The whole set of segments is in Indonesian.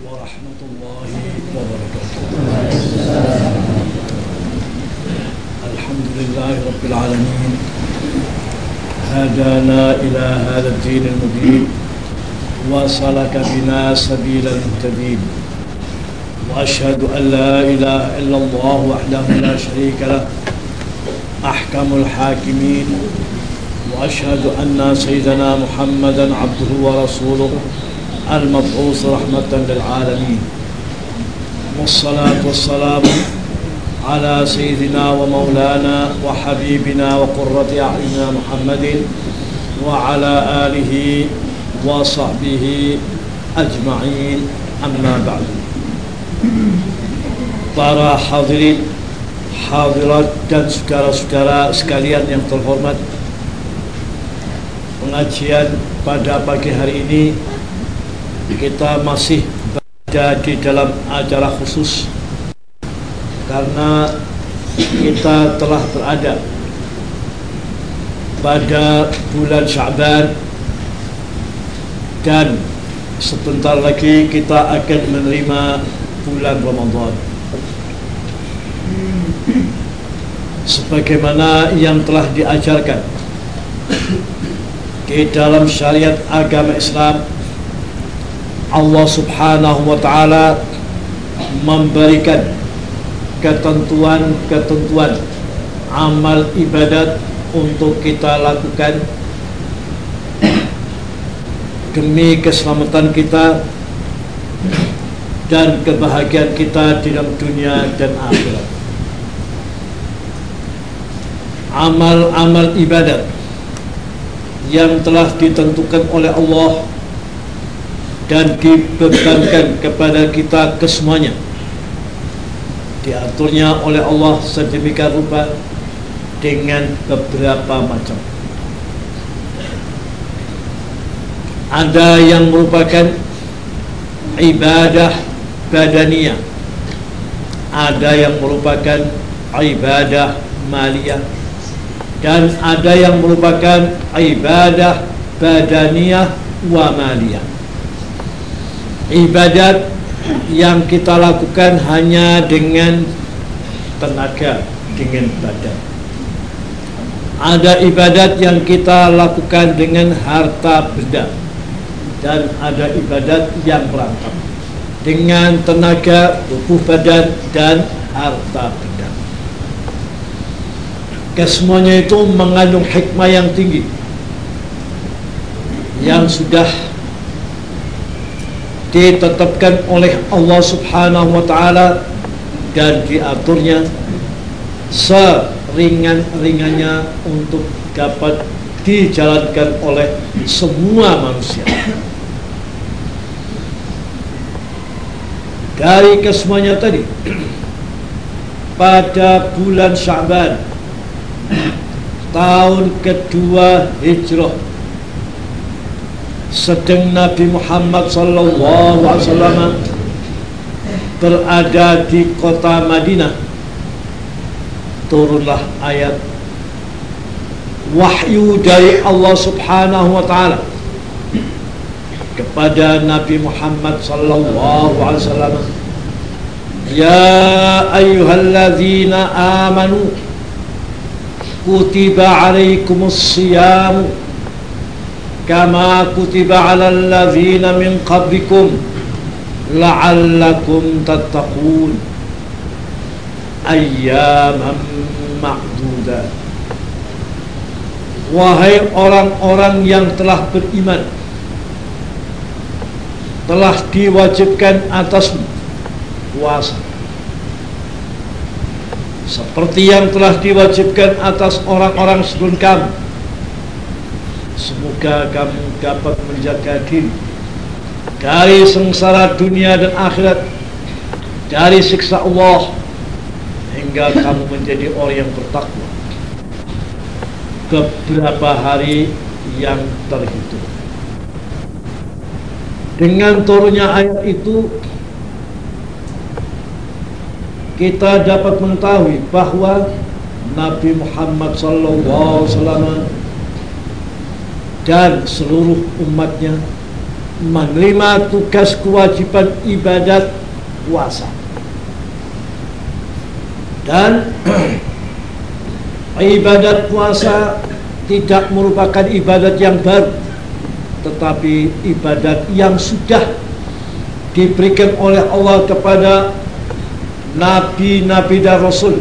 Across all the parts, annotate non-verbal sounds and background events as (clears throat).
ورحمة الله وبركاته. الحمد لله رب العالمين. هدانا إلى هذا الدين المبين. وسلك بنا سبيل المهتدين. وأشهد أن لا إله إلا الله وحده لا شريك له. أحكم الحاكمين. وأشهد أن سيدنا محمدا عبده ورسوله. المبعوث رحمة للعالمين والصلاة والسلام على سيدنا ومولانا وحبيبنا وقرة أعيننا محمد وعلى آله وصحبه أجمعين أما بعد para hadirin hadirat dan saudara-saudara sekalian yang terhormat pengajian pada pagi hari ini kita masih berada di dalam acara khusus karena kita telah berada pada bulan Syaban dan sebentar lagi kita akan menerima bulan Ramadan. Sebagaimana yang telah diajarkan di dalam syariat agama Islam Allah Subhanahu wa taala memberikan ketentuan-ketentuan amal ibadat untuk kita lakukan demi keselamatan kita dan kebahagiaan kita di dalam dunia dan akhirat. Amal-amal ibadat yang telah ditentukan oleh Allah dan dibebankan kepada kita kesemuanya. Diaturnya oleh Allah sedemikian rupa dengan beberapa macam. Ada yang merupakan ibadah badaniyah. Ada yang merupakan ibadah maliyah. Dan ada yang merupakan ibadah badaniyah wa maliyah ibadat yang kita lakukan hanya dengan tenaga dengan badan. Ada ibadat yang kita lakukan dengan harta benda dan ada ibadat yang berangkat dengan tenaga tubuh badan dan harta benda. Kesemuanya itu mengandung hikmah yang tinggi yang sudah ditetapkan oleh Allah Subhanahu wa taala dan diaturnya seringan-ringannya untuk dapat dijalankan oleh semua manusia. Dari kesemuanya tadi pada bulan Syaban tahun kedua Hijrah sedang Nabi Muhammad sallallahu alaihi wasallam berada di kota Madinah. Turunlah ayat wahyu dari Allah Subhanahu wa taala kepada Nabi Muhammad sallallahu alaihi wasallam. Ya ayyuhalladzina amanu kutiba alaikumus siyam kama kutiba alal ladzina min qablikum la'allakum tattaqun ayyaman ma'dudat Wahai orang-orang yang telah beriman Telah diwajibkan atas puasa Seperti yang telah diwajibkan atas orang-orang sebelum kamu Semoga kamu dapat menjaga diri Dari sengsara dunia dan akhirat Dari siksa Allah Hingga kamu menjadi orang yang bertakwa beberapa hari yang terhitung. Dengan turunnya ayat itu kita dapat mengetahui bahwa Nabi Muhammad SAW dan seluruh umatnya menerima tugas kewajiban ibadat puasa. Dan (clears throat) ibadat puasa tidak merupakan ibadat yang baru tetapi ibadat yang sudah diberikan oleh Allah kepada nabi-nabi dan rasul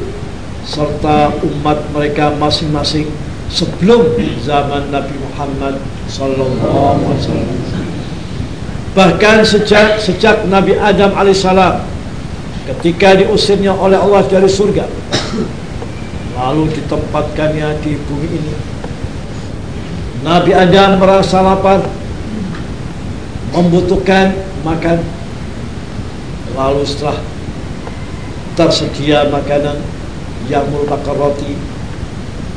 serta umat mereka masing-masing sebelum zaman Nabi Muhammad sallallahu alaihi wasallam. Bahkan sejak sejak Nabi Adam alaihissalam ketika diusirnya oleh Allah dari surga lalu ditempatkannya di bumi ini. Nabi Adam merasa lapar membutuhkan makan lalu setelah tersedia makanan yang merupakan roti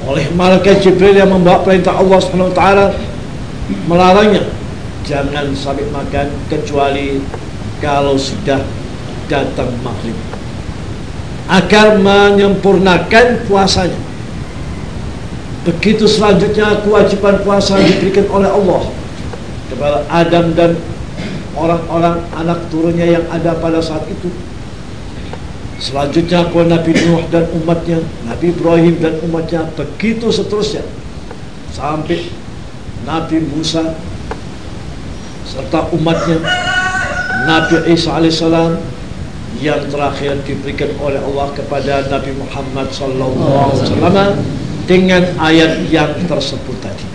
oleh malaikat Jibril yang membawa perintah Allah Subhanahu wa taala melarangnya. Jangan sampai makan kecuali kalau sudah datang maghrib. Agar menyempurnakan puasanya. Begitu selanjutnya kewajiban puasa diberikan oleh Allah kepada Adam dan orang-orang anak turunnya yang ada pada saat itu Selanjutnya kepada Nabi Nuh dan umatnya Nabi Ibrahim dan umatnya Begitu seterusnya. Sampai Nabi Musa Serta umatnya Nabi Isa AS Yang terakhir diberikan oleh Allah Kepada Nabi Muhammad SAW Dengan ayat yang tersebut tadi.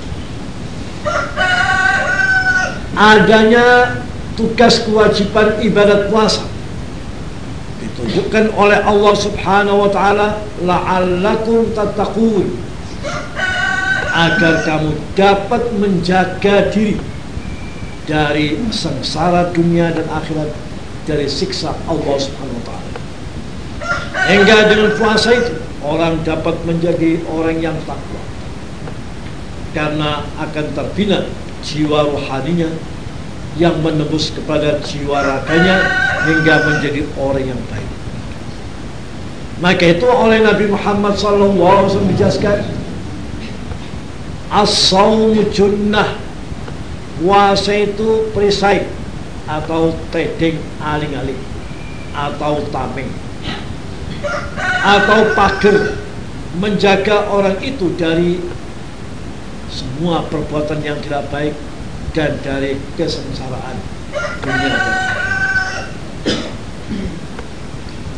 Adanya tugas kewajiban ibadat puasa ditunjukkan oleh Allah Subhanahu wa taala la'allakum tattaqun agar kamu dapat menjaga diri dari sengsara dunia dan akhirat dari siksa Allah Subhanahu wa taala. Hingga dengan puasa itu orang dapat menjadi orang yang takwa. Karena akan terbina jiwa rohaninya yang menembus kepada jiwa raganya hingga menjadi orang yang baik. Maka itu oleh Nabi Muhammad SAW dijelaskan As-sawm junnah. Puasa itu perisai Atau teding aling-aling Atau tameng Atau pagar Menjaga orang itu dari Semua perbuatan yang tidak baik Dan dari kesengsaraan dunia dan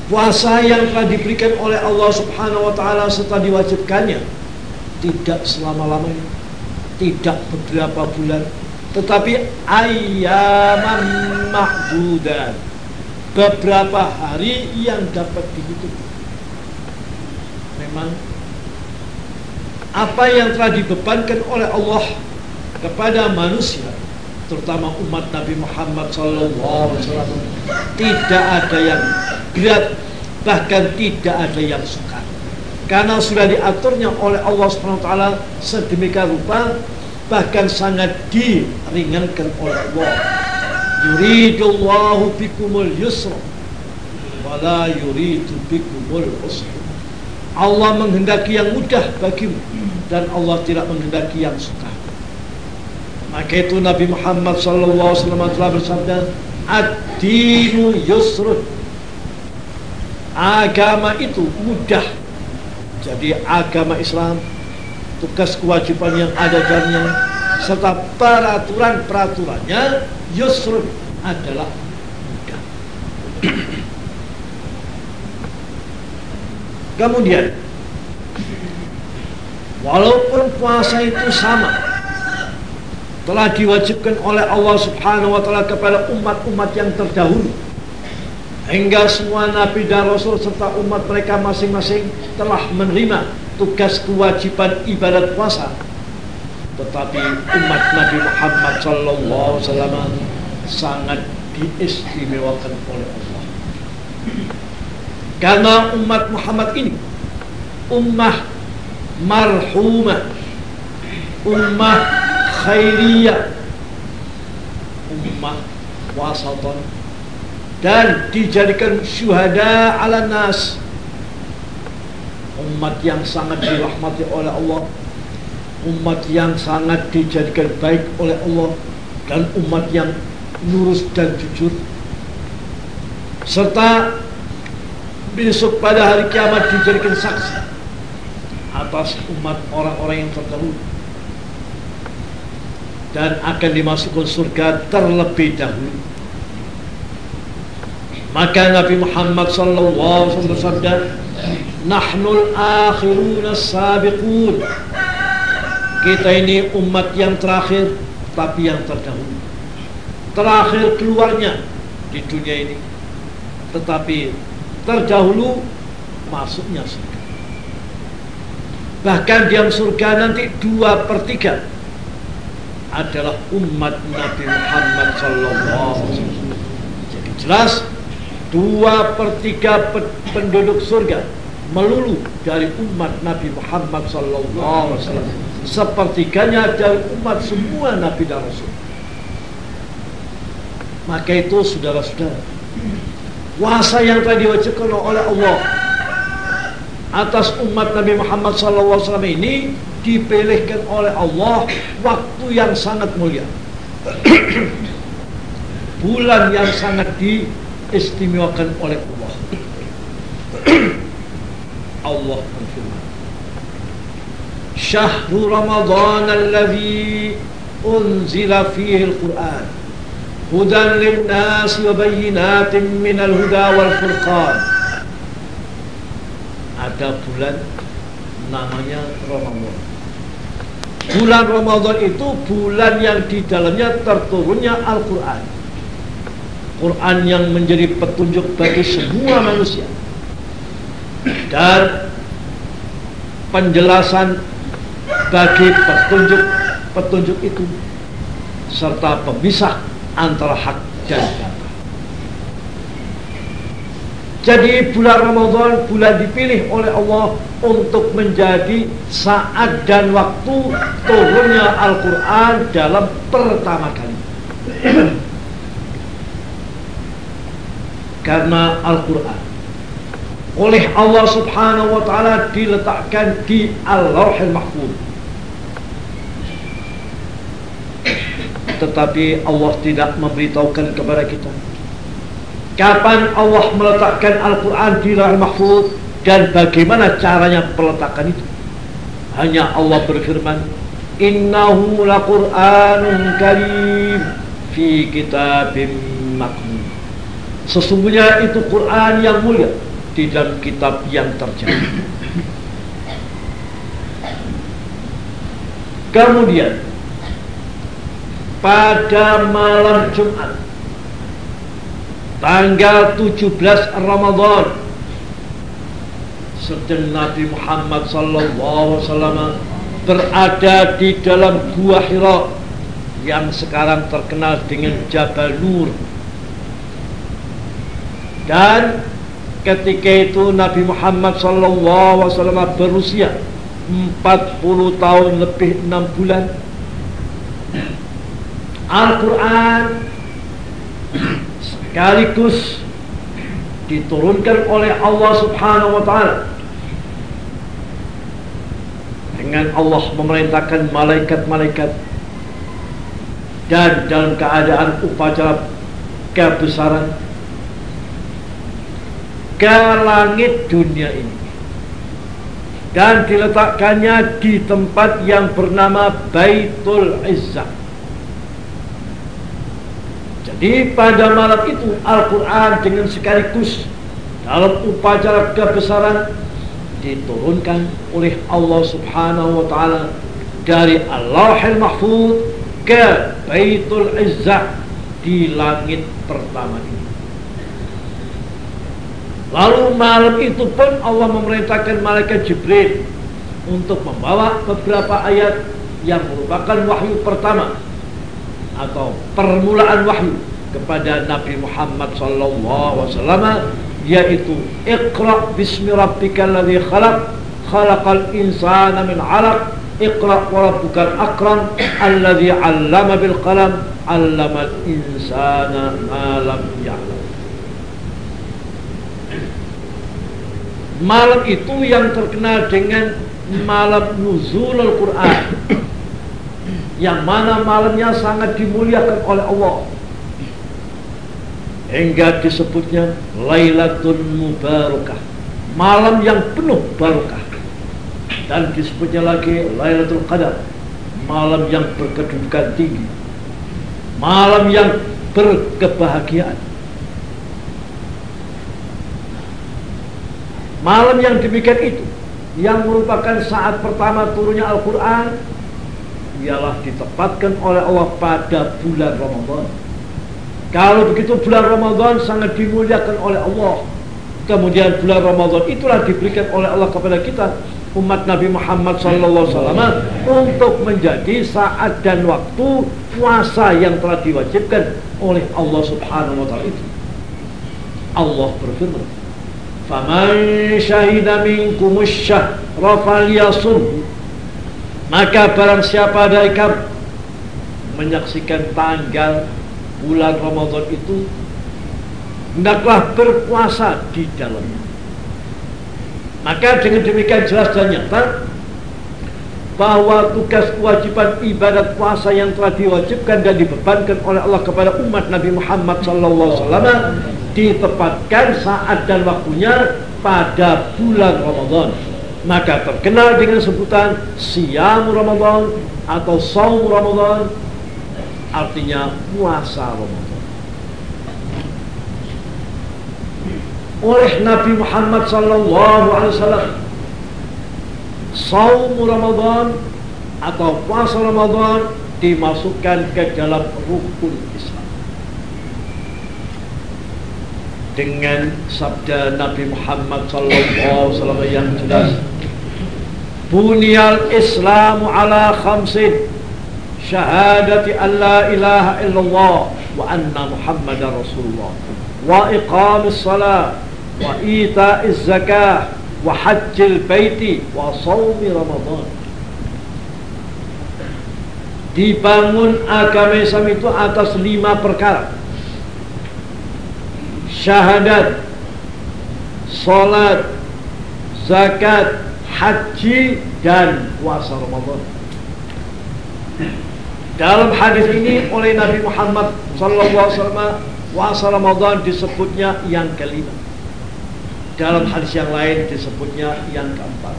Puasa yang telah diberikan oleh Allah Subhanahu wa taala serta diwajibkannya tidak selama-lamanya, tidak beberapa bulan, tetapi ayaman mahdudan. Beberapa hari yang dapat dihitung. Memang apa yang telah dibebankan oleh Allah kepada manusia terutama umat Nabi Muhammad SAW tidak ada yang berat bahkan tidak ada yang suka karena sudah diaturnya oleh Allah SWT sedemikian rupa bahkan sangat diringankan oleh Allah. Yuridullahu bikumul yusra wala yuridu bikumul usra. Allah menghendaki yang mudah bagimu dan Allah tidak menghendaki yang suka maka itu Nabi Muhammad sallallahu alaihi wasallam telah bersabda, "Ad-dinu yusrun." Agama itu mudah. Jadi agama Islam tugas kewajiban yang ada dalamnya serta peraturan-peraturannya yusrun adalah mudah. Kemudian walaupun puasa itu sama telah diwajibkan oleh Allah Subhanahu wa taala kepada umat-umat yang terdahulu. Hingga semua nabi dan rasul serta umat mereka masing-masing telah menerima tugas kewajiban ibadat puasa. Tetapi umat Nabi Muhammad sallallahu alaihi wasallam sangat diistimewakan oleh Allah. Karena umat Muhammad ini ummah marhumah ummah khairiyah. Ummah wasaton dan dijadikan syuhada ala nas. Umat yang sangat dirahmati oleh Allah. Umat yang sangat dijadikan baik oleh Allah. Dan umat yang lurus dan jujur. Serta besok pada hari kiamat dijadikan saksi atas umat orang-orang yang terdahulu dan akan dimasukkan surga terlebih dahulu. Maka Nabi Muhammad sallallahu alaihi wasallam bersabda nahnul akhirun sabiqun. Kita ini umat yang terakhir tapi yang terdahulu. Terakhir keluarnya di dunia ini. Tetapi terdahulu masuknya surga. Bahkan diam surga nanti dua per tiga adalah umat Nabi Muhammad sallallahu alaihi wasallam. Jadi jelas dua per tiga penduduk surga melulu dari umat Nabi Muhammad sallallahu alaihi wasallam. Sepertiganya dari umat semua nabi dan rasul. Maka itu saudara-saudara kuasa yang telah diwajibkan oleh Allah atas umat Nabi Muhammad wasallam ini dipilihkan oleh Allah waktu yang sangat mulia (coughs) bulan yang sangat di diistimewakan oleh Allah. (coughs) Allah berfirman, "Syahrul Ramadan alladhi unzila fihi al-Qur'an hudan lin-nas wa bayyinatin min al-huda wal furqan." Ada bulan namanya Ramadan. Bulan Ramadan itu bulan yang di dalamnya terturunnya Al-Quran Quran yang menjadi petunjuk bagi semua manusia dan penjelasan bagi petunjuk petunjuk itu serta pemisah antara hak dan batil. Jadi bulan Ramadan bulan dipilih oleh Allah untuk menjadi saat dan waktu turunnya Al-Quran dalam pertama kali. (clears throat) karena Al-Quran. Oleh Allah subhanahu wa ta'ala diletakkan di Al-Lawhil Mahfud (clears throat) tetapi Allah tidak memberitahukan kepada kita kapan Allah meletakkan Al-Quran di Lawhil Mahfud dan bagaimana caranya peletakan itu hanya Allah berfirman innahu laqur'anun karim fi kitabim maknun Sesungguhnya itu Quran yang mulia di dalam kitab yang terjadi. Kemudian pada malam Jumat tanggal 17 Ramadan. Sedang Nabi Muhammad wasallam berada di dalam gua Hira yang sekarang terkenal dengan Jabal Nur. Dan ketika itu Nabi Muhammad SAW berusia 40 tahun lebih 6 bulan Al-Quran sekaligus diturunkan oleh Allah Subhanahu wa taala. Dengan Allah memerintahkan malaikat-malaikat dan dalam keadaan upacara kebesaran ke langit dunia ini dan diletakkannya di tempat yang bernama Baitul Izzah jadi pada malam itu Al-Quran dengan sekaligus dalam upacara kebesaran diturunkan oleh Allah Subhanahu wa taala dari Allahul Mahfuz ke Baitul Izzah di langit pertama ini. Lalu malam itu pun Allah memerintahkan malaikat Jibril untuk membawa beberapa ayat yang merupakan wahyu pertama atau permulaan wahyu kepada Nabi Muhammad wasallam yaitu Iqra bismi rabbikal ladzi khalaq khalaqal insana min 'alaq Iqra wa rabbukal akram alladzi 'allama bil qalam 'allamal insana ma lam ya'lam. Malam itu yang terkenal dengan malam nuzul Al-Quran Yang mana malamnya sangat dimuliakan oleh Allah. Hingga disebutnya Lailatul Mubarakah. Malam yang penuh barakah dan disebutnya lagi Lailatul Qadar. Malam yang berkedudukan tinggi. Malam yang berkebahagiaan. Malam yang demikian itu yang merupakan saat pertama turunnya Al-Quran ialah ditempatkan oleh Allah pada bulan Ramadan kalau begitu bulan Ramadan sangat dimuliakan oleh Allah. Kemudian bulan Ramadan itulah diberikan oleh Allah kepada kita umat Nabi Muhammad wasallam untuk menjadi saat dan waktu puasa yang telah diwajibkan oleh Allah Subhanahu wa taala itu. Allah berfirman, "Faman syahida minkumus syahra falyasum." Maka barang siapa dari kamu menyaksikan tanggal bulan Ramadan itu hendaklah berpuasa di dalamnya. Maka dengan demikian jelas dan nyata bahwa tugas kewajiban ibadat puasa yang telah diwajibkan dan dibebankan oleh Allah kepada umat Nabi Muhammad SAW ditempatkan saat dan waktunya pada bulan Ramadan. Maka terkenal dengan sebutan siam Ramadan atau saum Ramadan artinya puasa Ramadan. Oleh Nabi Muhammad sallallahu alaihi wasallam saum Ramadan atau puasa Ramadan dimasukkan ke dalam rukun Islam. dengan sabda Nabi Muhammad SAW yang jelas Bunyal Islamu ala khamsin Syahadati an la ilaha illallah Wa anna Muhammad Rasulullah Wa iqamis salat Wa ita'iz zakah Wa hajjil baiti Wa sawmi ramadhan Dibangun agama Islam itu atas lima perkara syahadat salat zakat haji dan puasa Ramadan dalam hadis ini oleh Nabi Muhammad wasallam puasa Ramadan disebutnya yang kelima. Dalam hadis yang lain disebutnya yang keempat.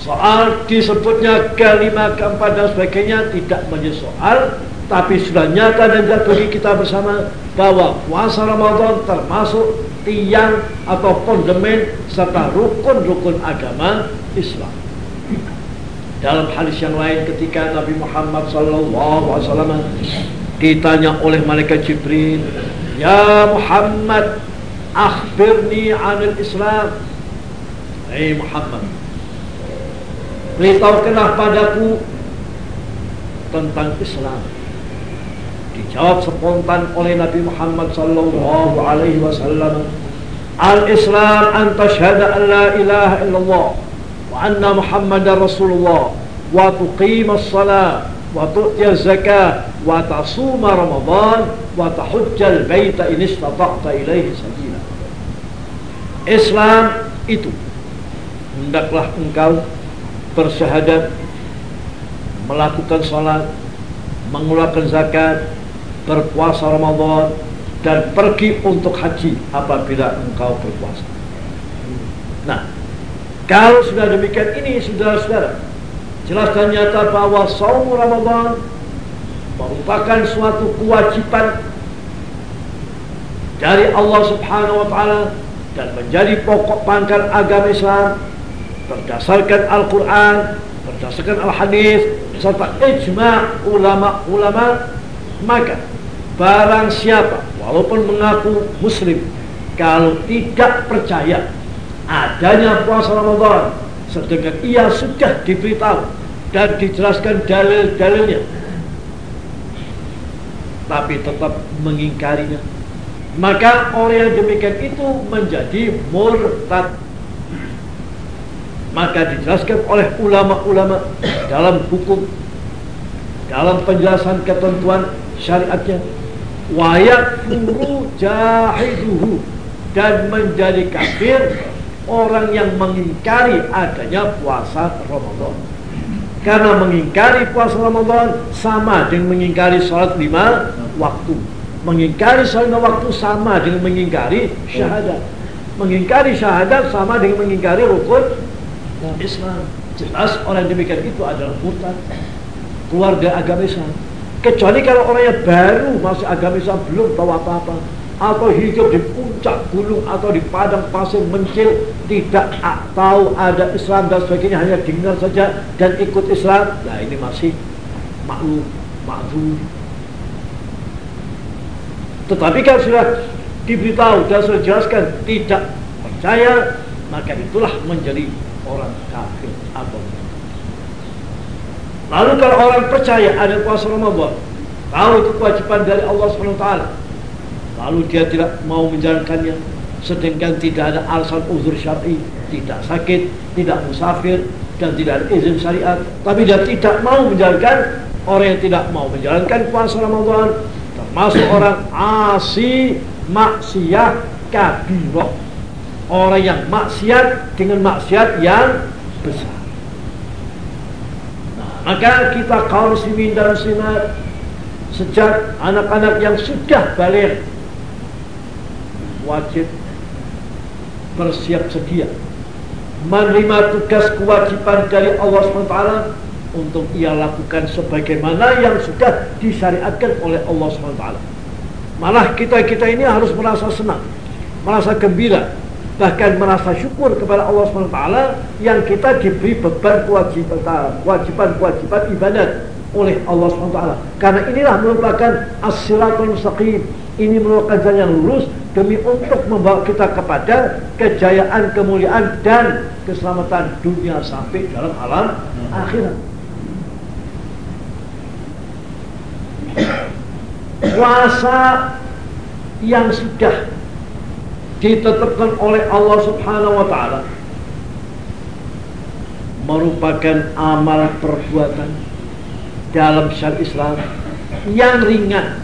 Soal disebutnya kelima, keempat dan sebagainya tidak menjadi soal, tapi sudah nyata dan jelas bagi kita bersama bahwa puasa Ramadan termasuk tiang atau fondamen serta rukun-rukun agama Islam. Dalam hadis yang lain ketika Nabi Muhammad wasallam ditanya oleh malaikat Jibril, "Ya Muhammad, akhbirni 'anil Islam." Hei Muhammad, beritahukanlah padaku tentang Islam dijawab spontan oleh Nabi Muhammad sallallahu alaihi wasallam. Al-Islam an tashhada an la ilaha illallah wa anna Muhammadar Rasulullah. Wa tuqima Salat, wa tu'ti Zakah, wa tasum Ramadan wa tahujjal bait in istata'ta ilaihi sabila. Islam itu hendaklah engkau bersyahadat melakukan salat mengeluarkan zakat berpuasa Ramadan dan pergi untuk haji apabila engkau berpuasa. Nah kalau sudah demikian ini saudara-saudara Jelas dan nyata bahwa saum Ramadan Merupakan suatu kewajiban Dari Allah subhanahu wa ta'ala Dan menjadi pokok pangkal agama Islam Berdasarkan Al-Quran Berdasarkan Al-Hadis Serta ijma' ulama-ulama Maka Barang siapa Walaupun mengaku muslim Kalau tidak percaya adanya puasa Ramadan sedangkan ia sudah diberitahu dan dijelaskan dalil-dalilnya tapi tetap mengingkarinya maka orang yang demikian itu menjadi murtad. Maka dijelaskan oleh ulama-ulama dalam hukum dalam penjelasan ketentuan syariatnya wayak furu jahiduhu dan menjadi kafir orang yang mengingkari adanya puasa Ramadan. Karena mengingkari puasa Ramadan sama dengan mengingkari sholat lima waktu. Mengingkari salat waktu sama dengan mengingkari syahadat. Mengingkari syahadat sama dengan mengingkari rukun Islam. Jelas orang demikian itu adalah murtad. Keluarga agama Islam. Kecuali kalau orangnya baru masuk agama Islam belum tahu apa-apa. Atau hidup di puncak gunung atau di padang pasir mencil tidak tahu ada Islam dan sebagainya hanya dengar saja dan ikut Islam. Nah ini masih maklum maklum. Tetapi kalau sudah diberitahu dan sudah jelaskan tidak percaya maka itulah menjadi orang kafir atau lalu kalau orang percaya ada puasa Ramadan tahu itu kewajiban dari Allah Subhanahu Taala. Lalu dia tidak mau menjalankannya sedangkan tidak ada alasan uzur syar'i tidak sakit tidak musafir dan tidak ada izin syariat. Tapi dia tidak mau menjalankan orang yang tidak mau menjalankan puasa Ramadan termasuk orang asi maksiat kabirah. Orang yang maksiat dengan maksiat yang besar maka kita kaum muslimin dan muslimat sejak anak-anak yang sudah balik wajib bersiap sedia menerima tugas kewajiban dari Allah SWT untuk ia lakukan sebagaimana yang sudah disyariatkan oleh Allah SWT. Malah kita-kita ini harus merasa senang merasa gembira bahkan merasa syukur kepada Allah SWT yang kita diberi beban kewajiban kewajiban-kewajiban ibadat oleh Allah SWT karena inilah merupakan as-siratul mustaqim ini merupakan jalan yang lurus demi untuk membawa kita kepada kejayaan, kemuliaan dan keselamatan dunia sampai dalam alam akhirat. Puasa yang sudah ditetapkan oleh Allah Subhanahu wa taala merupakan amal perbuatan dalam syariat Islam yang ringan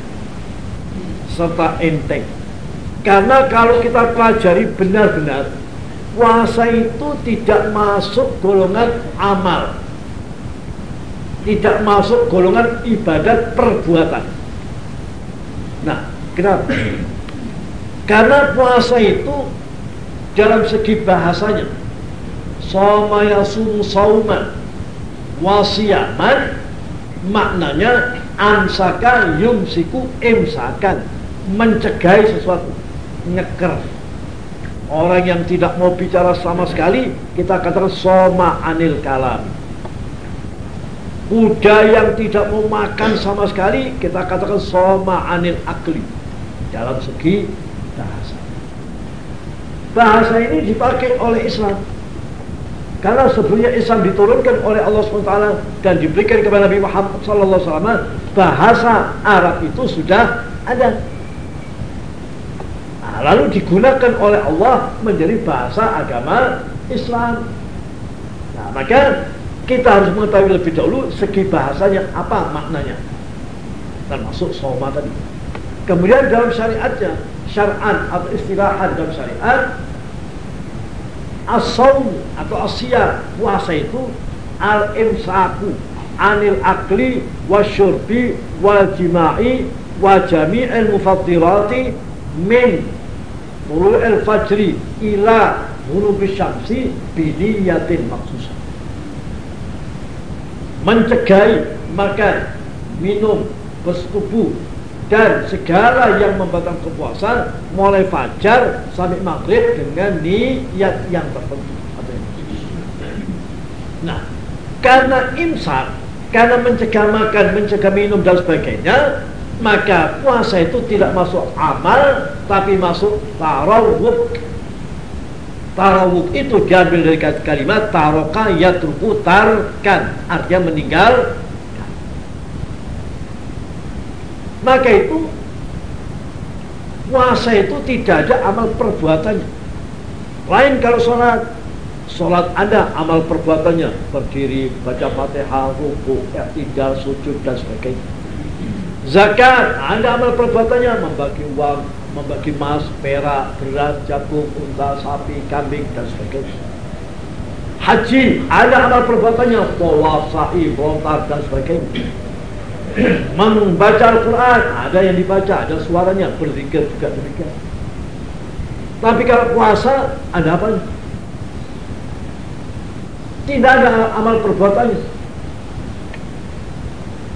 serta enteng. Karena kalau kita pelajari benar-benar, puasa itu tidak masuk golongan amal. Tidak masuk golongan ibadat perbuatan. Nah, kenapa? Karena puasa itu dalam segi bahasanya Soma yasum sauman Wasiyaman Maknanya Amsaka yumsiku imsakan mencegah sesuatu ngeker. Orang yang tidak mau bicara sama sekali kita katakan soma anil kalam. Kuda yang tidak mau makan sama sekali kita katakan soma anil akli. Dalam segi bahasa bahasa ini dipakai oleh Islam karena sebelumnya Islam diturunkan oleh Allah SWT dan diberikan kepada Nabi Muhammad SAW bahasa Arab itu sudah ada Nah, lalu digunakan oleh Allah menjadi bahasa agama Islam. Nah, maka kita harus mengetahui lebih dahulu segi bahasanya apa maknanya. Termasuk soma tadi. Kemudian dalam syariatnya, syar'an atau istilahan dalam syariat as-saum atau asyar puasa itu al-imsaku anil akli wasyurbi wal jima'i wa jami'il mufattirati min Tulu al-fajri ila ghurubi syamsi biniyatin maksusah. Mencegai makan, minum, bersetubuh dan segala yang membatalkan kepuasan mulai fajar sampai maghrib dengan niat yang tertentu. Nah, karena imsak, karena mencegah makan, mencegah minum dan sebagainya, maka puasa itu tidak masuk amal tapi masuk tarawuk tarawuk itu diambil dari kalimat taroka yatruku tarkan artinya meninggal maka itu puasa itu tidak ada amal perbuatannya. Lain kalau sholat. Sholat ada amal perbuatannya. Berdiri baca fatihah ruku tidak sujud dan sebagainya. Zakat, Anda amal perbuatannya. Membagi uang, membagi emas, perak, beras, jagung, unta, sapi, kambing dan sebagainya. Haji, ada amal perbuatannya, pola, sa'i, lontar dan sebagainya. Membaca Al-Quran. Ada yang dibaca ada suaranya. Berzikir juga demikian. Tapi kalau puasa ada apa? Tidak ada amal perbuatannya.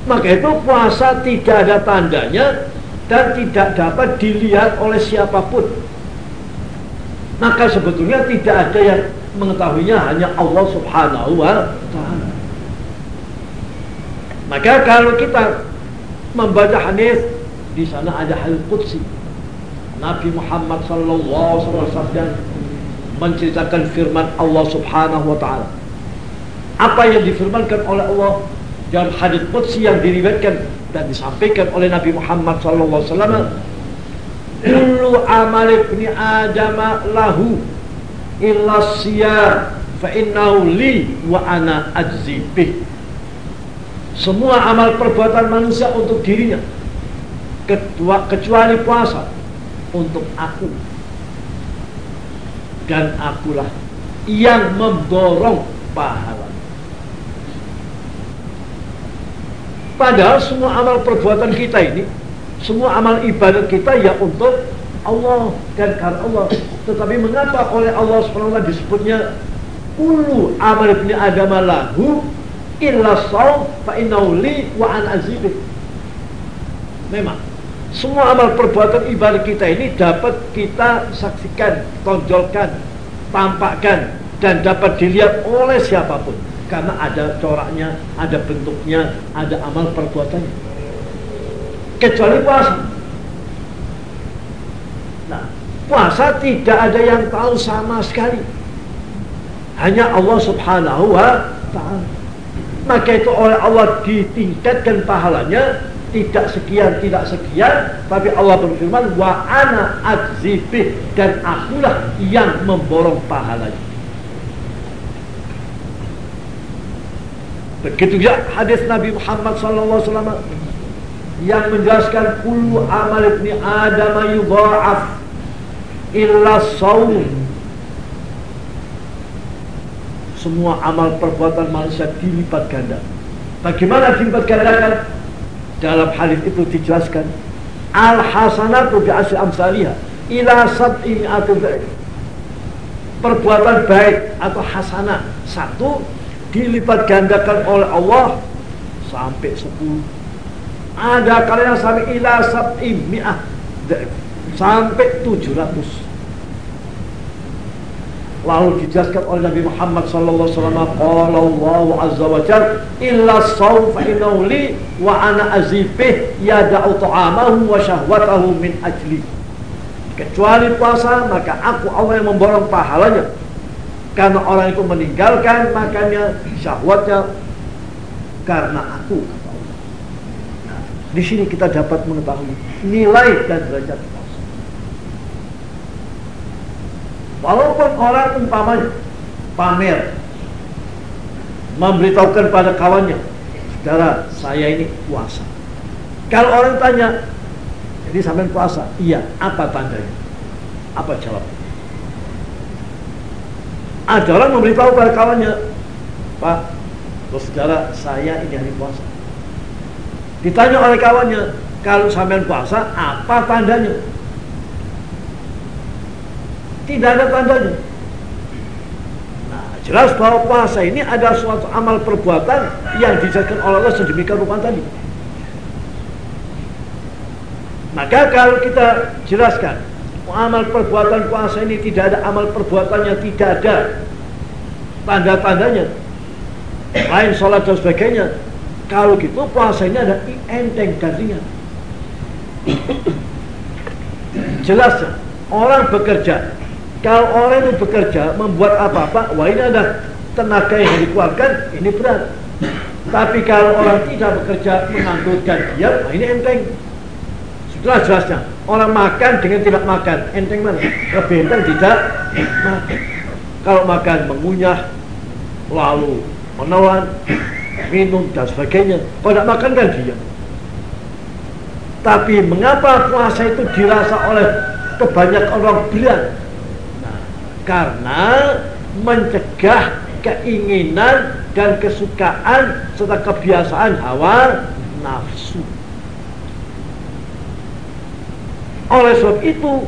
Maka itu puasa tidak ada tandanya dan tidak dapat dilihat oleh siapa pun. Maka sebetulnya tidak ada yang mengetahuinya hanya Allah subhanahu wa ta'ala maka kalau kita membaca hadis di sana ada hal qudsi. Nabi Muhammad sallallahu alaihi wasallam menceritakan firman Allah Subhanahu wa taala. Apa yang difirmankan oleh Allah dalam hadis qudsi yang diriwayatkan dan disampaikan oleh Nabi Muhammad sallallahu alaihi wasallam? Kullu amal ibni adam lahu illa fa innahu li wa ana ajzi bih semua amal perbuatan manusia untuk dirinya. Kecuali puasa. Untuk aku. Dan akulah yang mendorong pahala. Padahal semua amal perbuatan kita ini semua amal ibadat kita ya untuk Allah. Dan karena Allah. Tetapi mengapa oleh Allah SWT disebutnya ulu amal ibni adam lahu illa saum fa innahu li wa an azibih memang semua amal perbuatan ibadah kita ini dapat kita saksikan, tonjolkan, tampakkan dan dapat dilihat oleh siapa pun karena ada coraknya, ada bentuknya, ada amal perbuatannya. Kecuali puasa. Nah, puasa tidak ada yang tahu sama sekali. Hanya Allah Subhanahu wa taala. Maka itu oleh Allah ditingkatkan pahalanya. Tidak sekian tidak sekian. Tapi Allah berfirman wa ana adzibih dan akulah yang memborong pahalanya. Begitu juga hadis Nabi Muhammad wasallam yang menjelaskan kullu amal ibni adam yudha'af illa saum semua amal perbuatan manusia dilipat ganda. Bagaimana dilipat gandakan dalam hadis itu dijelaskan al hasanatu bi asri amsalihha ila sab'i perbuatan baik atau hasanah satu dilipat gandakan oleh Allah sampai sepuluh. Ada kalian sampai ila sab'i mi'ah sampai tujuh ratus lalu dijelaskan oleh Nabi Muhammad sallallahu alaihi wasallam qala Allah azza wa jalla illa shaum fa li wa ana azibih yada'u ta'amahu wa syahwatahu min ajli kecuali puasa maka aku Allah yang memborong pahalanya. Karena orang itu meninggalkan makannya syahwatnya karena aku. Nah, di sini kita dapat mengetahui nilai dan derajat Walaupun orang umpamanya pamer memberitahukan pada kawannya, saudara saya ini puasa. Kalau orang tanya, ini sampai puasa, iya. Apa tandanya? Apa jawabnya? Ada orang memberitahu pada kawannya, Pak, saudara saya ini hari puasa. Ditanya oleh kawannya, kalau sampai puasa, apa tandanya? Tidak ada tandanya. Nah, jelas bahwa puasa ini ada suatu amal perbuatan yang dijelaskan oleh Allah sedemikian rupa tadi. Maka kalau kita jelaskan amal perbuatan puasa ini tidak ada amal perbuatannya tidak ada tanda-tandanya lain sholat dan sebagainya kalau gitu puasa ini ada enteng dan jelas orang bekerja kalau orang itu bekerja membuat apa-apa, wah ini ada tenaga yang dikeluarkan, ini berat. Tapi kalau orang tidak bekerja menganggurkan diam, wah ini enteng. Sudah jelasnya, orang makan dengan tidak makan, enteng mana? Lebih enteng tidak makan. Kalau makan mengunyah, lalu menelan, minum dan sebagainya. Kalau tidak makan kan diam. Tapi mengapa puasa itu dirasa oleh kebanyakan orang berat? Karena mencegah keinginan dan kesukaan serta kebiasaan hawa nafsu. Oleh sebab itu,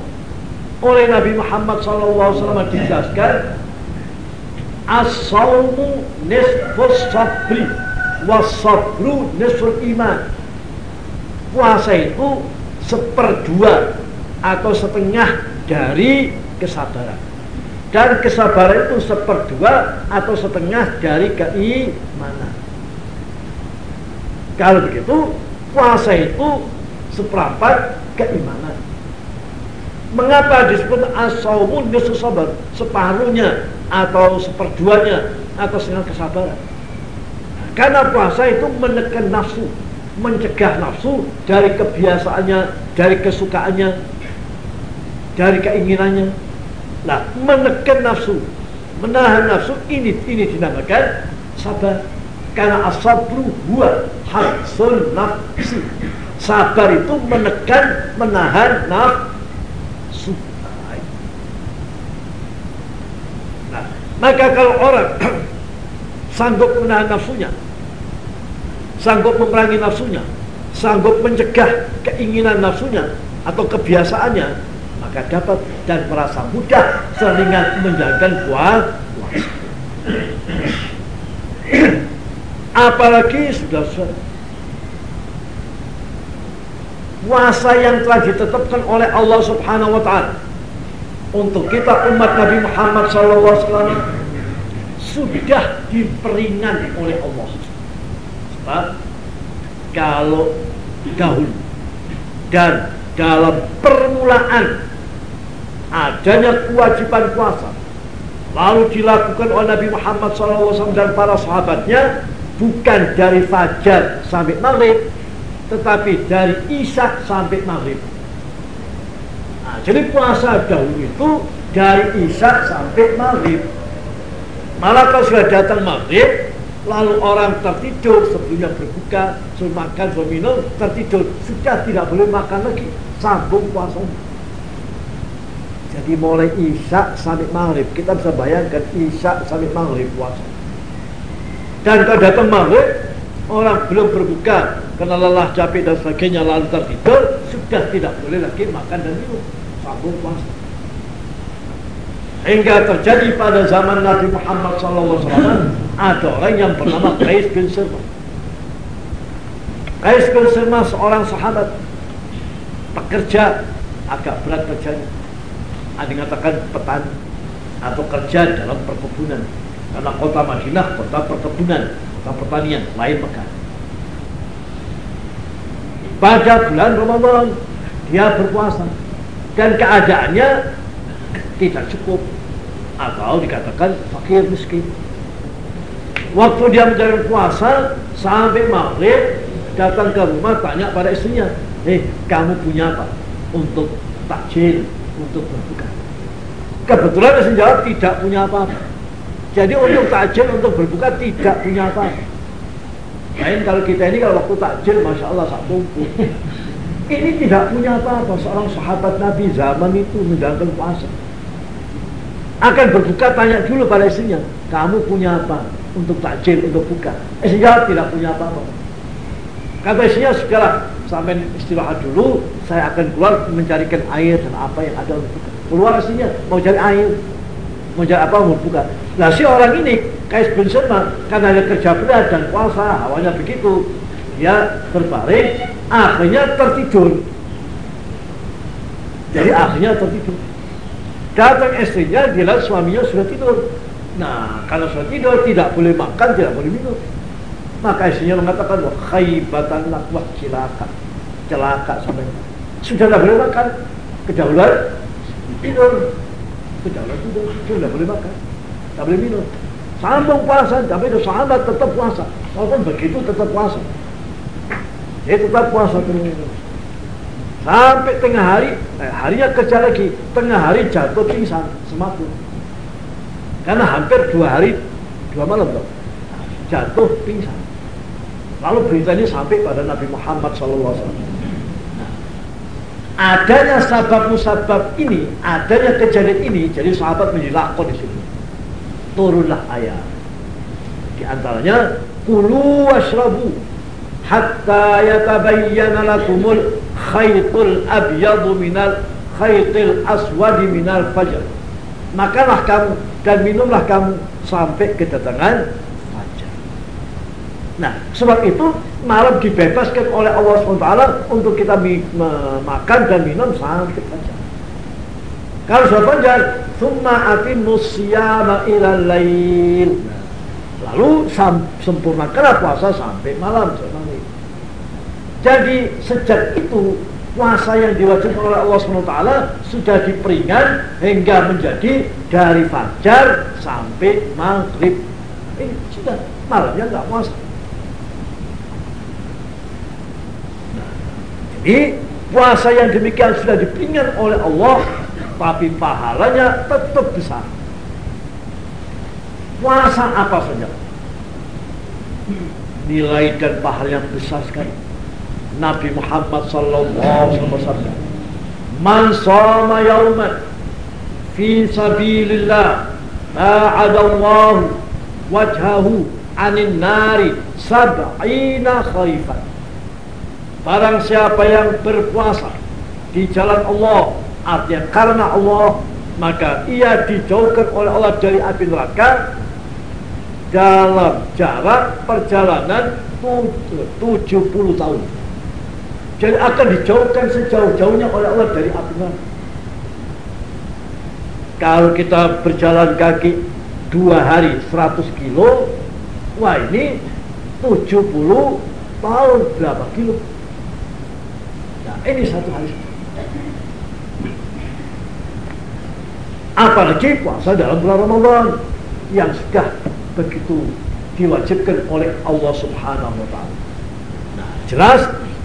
oleh Nabi Muhammad SAW dijelaskan, As-sawmu nisfus sabri was-sabru nisful iman. Puasa itu seperdua atau setengah dari kesabaran. Dan kesabaran itu seperdua atau setengah dari keimanan. Kalau begitu, puasa itu seperempat keimanan. Mengapa disebut as-saumun sabar? Separuhnya atau seperduanya atau setengah kesabaran. Karena puasa itu menekan nafsu, mencegah nafsu dari kebiasaannya, dari kesukaannya, dari keinginannya. Nah, menekan nafsu, menahan nafsu ini ini dinamakan sabar. Karena asabru huwa hasul nafsi. Sabar itu menekan, menahan nafsu. Nah, maka kalau orang (clears throat) sanggup menahan nafsunya, sanggup memerangi nafsunya, sanggup mencegah keinginan nafsunya atau kebiasaannya, maka dapat dan merasa mudah seringan menjalankan puasa. (clears throat) Apalagi sudah puasa yang telah ditetapkan oleh Allah Subhanahu wa taala untuk kita umat Nabi Muhammad SAW sudah diperingan oleh Allah. Sebab kalau dahulu dan dalam permulaan adanya kewajiban puasa. Lalu dilakukan oleh Nabi Muhammad SAW dan para sahabatnya bukan dari fajar sampai maghrib tetapi dari isya sampai maghrib. Nah, jadi puasa dahulu itu dari isya sampai maghrib. Malah kalau sudah datang maghrib lalu orang tertidur sebelumnya berbuka sebelum makan sebelum minum tertidur sudah tidak boleh makan lagi. Sambung puasa jadi mulai isya sampai maghrib kita bisa bayangkan isya sampai maghrib puasa dan kalau datang maghrib, orang belum berbuka karena lelah, capek dan sebagainya lalu tertidur, sudah tidak boleh lagi makan dan minum. Sambung puasa. Hingga terjadi pada zaman Nabi Muhammad SAW ada orang yang bernama Qais bin Sirma. Qais bin Sirma seorang sahabat pekerja agak berat kerjanya. Ada yang petani atau kerja dalam perkebunan karena kota Madinah kota perkebunan, kota pertanian, lain Mekah. Pada bulan Ramadan dia berpuasa dan keadaannya tidak cukup atau dikatakan fakir miskin. Waktu dia menjalani puasa sampai maghrib datang ke rumah tanya pada istrinya, eh kamu punya apa untuk takjil untuk berbuka? Kebetulan istri jawab tidak punya apa-apa. Jadi untuk takjil untuk berbuka tidak punya apa. Lain kalau kita ini kalau waktu takjil, masya Allah sak tumpuk. Ini tidak punya apa-apa. Seorang sahabat Nabi zaman itu menjalankan puasa. Akan berbuka tanya dulu pada istrinya, kamu punya apa untuk takjil untuk buka? Istrinya tidak punya apa-apa. Kata istrinya sekarang sampai istirahat dulu, saya akan keluar mencarikan air dan apa yang ada untuk. Keluar istrinya mau cari air, mau cari apa mau buka. Nah si orang ini Kais bin Sulman karena ada kerja berat dan puasa awalnya begitu dia berbaring akhirnya tertidur. Jadi akhirnya tertidur. Datang istrinya lihat suaminya sudah tidur. Nah kalau sudah tidur tidak boleh makan tidak boleh minum. Maka istrinya mengatakan wah khaibatan wah celaka. Celaka sampai. Sudah tidak boleh makan. Kedahuluan tidur kedahuluan tidur sudah boleh makan tak boleh minum. Sambung puasa, tapi itu sahabat tetap puasa. Walaupun begitu tetap puasa. Dia tetap puasa terus. Sampai tengah hari, eh, harinya kerja lagi. Tengah hari jatuh pingsan, semaput. Karena hampir dua hari, dua malam loh. Jatuh pingsan. Lalu berita ini sampai pada Nabi Muhammad SAW. Adanya sabab musabab ini, adanya kejadian ini, jadi sahabat menjadi lakon di sini. Turunlah ayat. Di antaranya kulu washrabu hatta yatabayyana lakumul khaytul abyadu minal khaytil aswadi minal fajr. Makanlah kamu dan minumlah kamu sampai kedatangan fajar. Nah sebab itu malam dibebaskan oleh Allah SWT untuk kita makan dan minum sampai fajar kalau sudah fajar thumma atimmu siyama ilal lail. Lalu sempurnakanlah puasa sampai malam jadi sejak itu puasa yang diwajibkan oleh Allah SWT sudah diperingan hingga menjadi dari fajar sampai maghrib. Ini sudah malamnya nggak puasa nah, jadi puasa yang demikian sudah diperingan oleh Allah tapi pahalanya tetap besar. Puasa apa saja? Nilai dan pahala yang besar sekali. Nabi Muhammad sallallahu alaihi wasallam man sama yauman fi sabilillah ba'ada Allah wajhahu anin nari sab'ina khaifan Barang siapa yang berpuasa di jalan Allah Artinya karena Allah maka ia dijauhkan oleh Allah dari api neraka dalam jarak perjalanan 70 tahun. Jadi akan dijauhkan sejauh-jauhnya oleh Allah dari api neraka. Kalau kita berjalan kaki dua hari 100 kilo, wah ini 70 tahun berapa kilo? Nah ini satu hari. Apalagi puasa dalam bulan Ramadan yang sudah begitu diwajibkan oleh Allah Subhanahu wa taala. Nah, jelas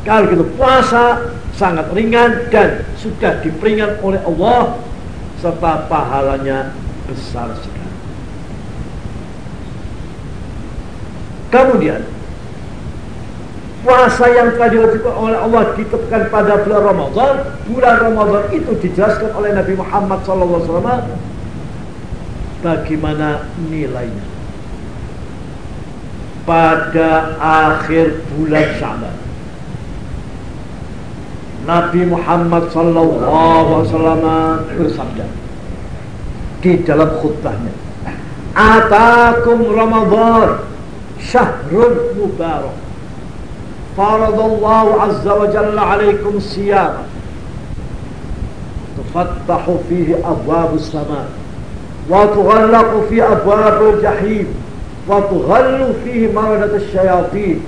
kalau kita puasa sangat ringan dan sudah diperingat oleh Allah serta pahalanya besar sekali. Kemudian puasa yang telah diwajibkan oleh Allah ditetapkan pada bulan Ramadan bulan Ramadan itu dijelaskan oleh Nabi Muhammad SAW bagaimana nilainya. Pada akhir bulan Syaban. Nabi Muhammad SAW bersabda di dalam khutbahnya Atakum Ramadan syahrun mubarak فرض الله عز وجل عليكم الصيام. تفتح فيه أبواب السماء وتغلق فيه أبواب الجحيم وتغل فيه مردة الشياطين.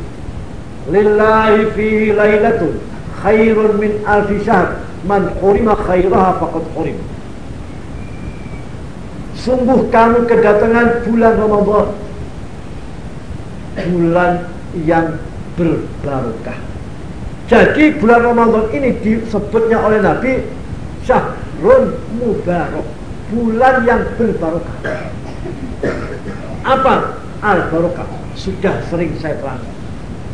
لله فيه ليلة خير من ألف شهر من حرم خيرها فقد حرم. Sungguh kamu kedatangan bulan Ramadan. Bulan yang berbarokah. Jadi bulan Ramadan ini disebutnya oleh Nabi Syahrul Mubarak, bulan yang berbarokah. Apa al-barokah? Sudah sering saya terangkan.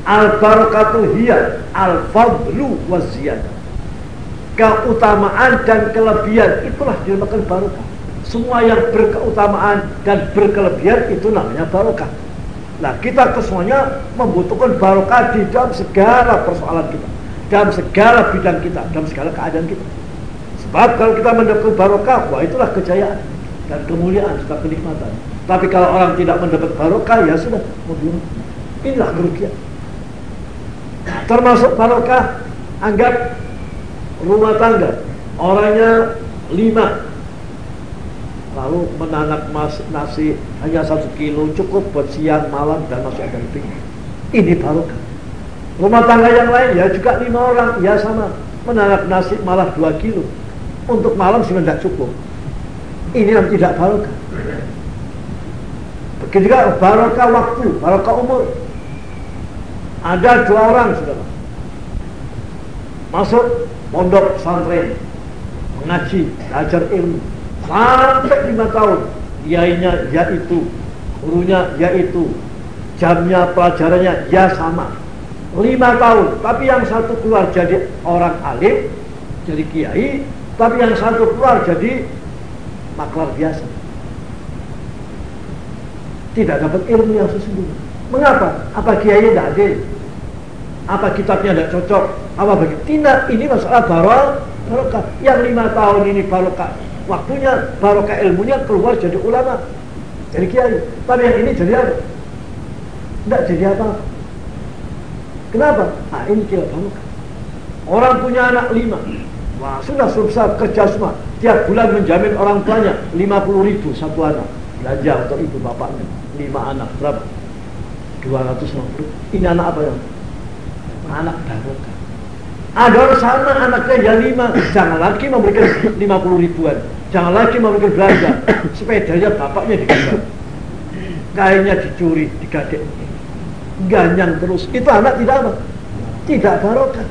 Al-barakatu hiya al-fadlu wa ziyadah. Keutamaan dan kelebihan itulah dinamakan barokah. Semua yang berkeutamaan dan berkelebihan itu namanya barokah. Nah kita kesemuanya membutuhkan barokah di dalam segala persoalan kita Dalam segala bidang kita Dalam segala keadaan kita. Sebab kalau kita mendapatkan barokah Wah itulah kejayaan dan kemuliaan serta kenikmatan. Tapi kalau orang tidak mendapat barokah Ya sudah membunuh. Inilah kerugian. Termasuk barokah Anggap rumah tangga. Orangnya lima lalu menanak mas, nasi hanya satu kilo cukup buat siang malam dan masih ada lebih ini barokah rumah tangga yang lain ya juga lima orang. Ya sama menanak nasi malah dua kilo. Untuk malam sudah tidak cukup. Ini yang tidak barokah begitu juga barokah waktu barokah umur. Ada dua orang sudah masuk pondok santren mengaji belajar ilmu sampai lima tahun. Yainya yaitu gurunya yaitu jamnya pelajarannya ya sama. Lima tahun. Tapi yang satu keluar jadi orang alim jadi kiai tapi yang satu keluar jadi maklar biasa. Tidak dapat ilmu yang sesungguhnya. Mengapa? apa kiai tidak adil? apa kitabnya tidak cocok, apa bagi tidak ini masalah barokah. Barokah. Yang lima tahun ini barokah waktunya barokah ilmunya keluar jadi ulama, jadi kiai. Tapi yang ini jadi apa? Tidak jadi apa? Kenapa? Ah ini kira barokah. Orang punya anak lima, wah sudah selesai kerja semua. Tiap bulan menjamin orang tuanya lima puluh ribu satu anak belanja untuk ibu bapaknya lima anak berapa? 250 ini anak apa ya? anak barokah ada orang sana anaknya yang lima. Jangan lagi memberikan 50 ribuan. Jangan lagi memberikan belanja. Sepedanya bapaknya digambar kainnya dicuri digadek. Ganyang terus. Itu anak tidak apa? tidak barokah.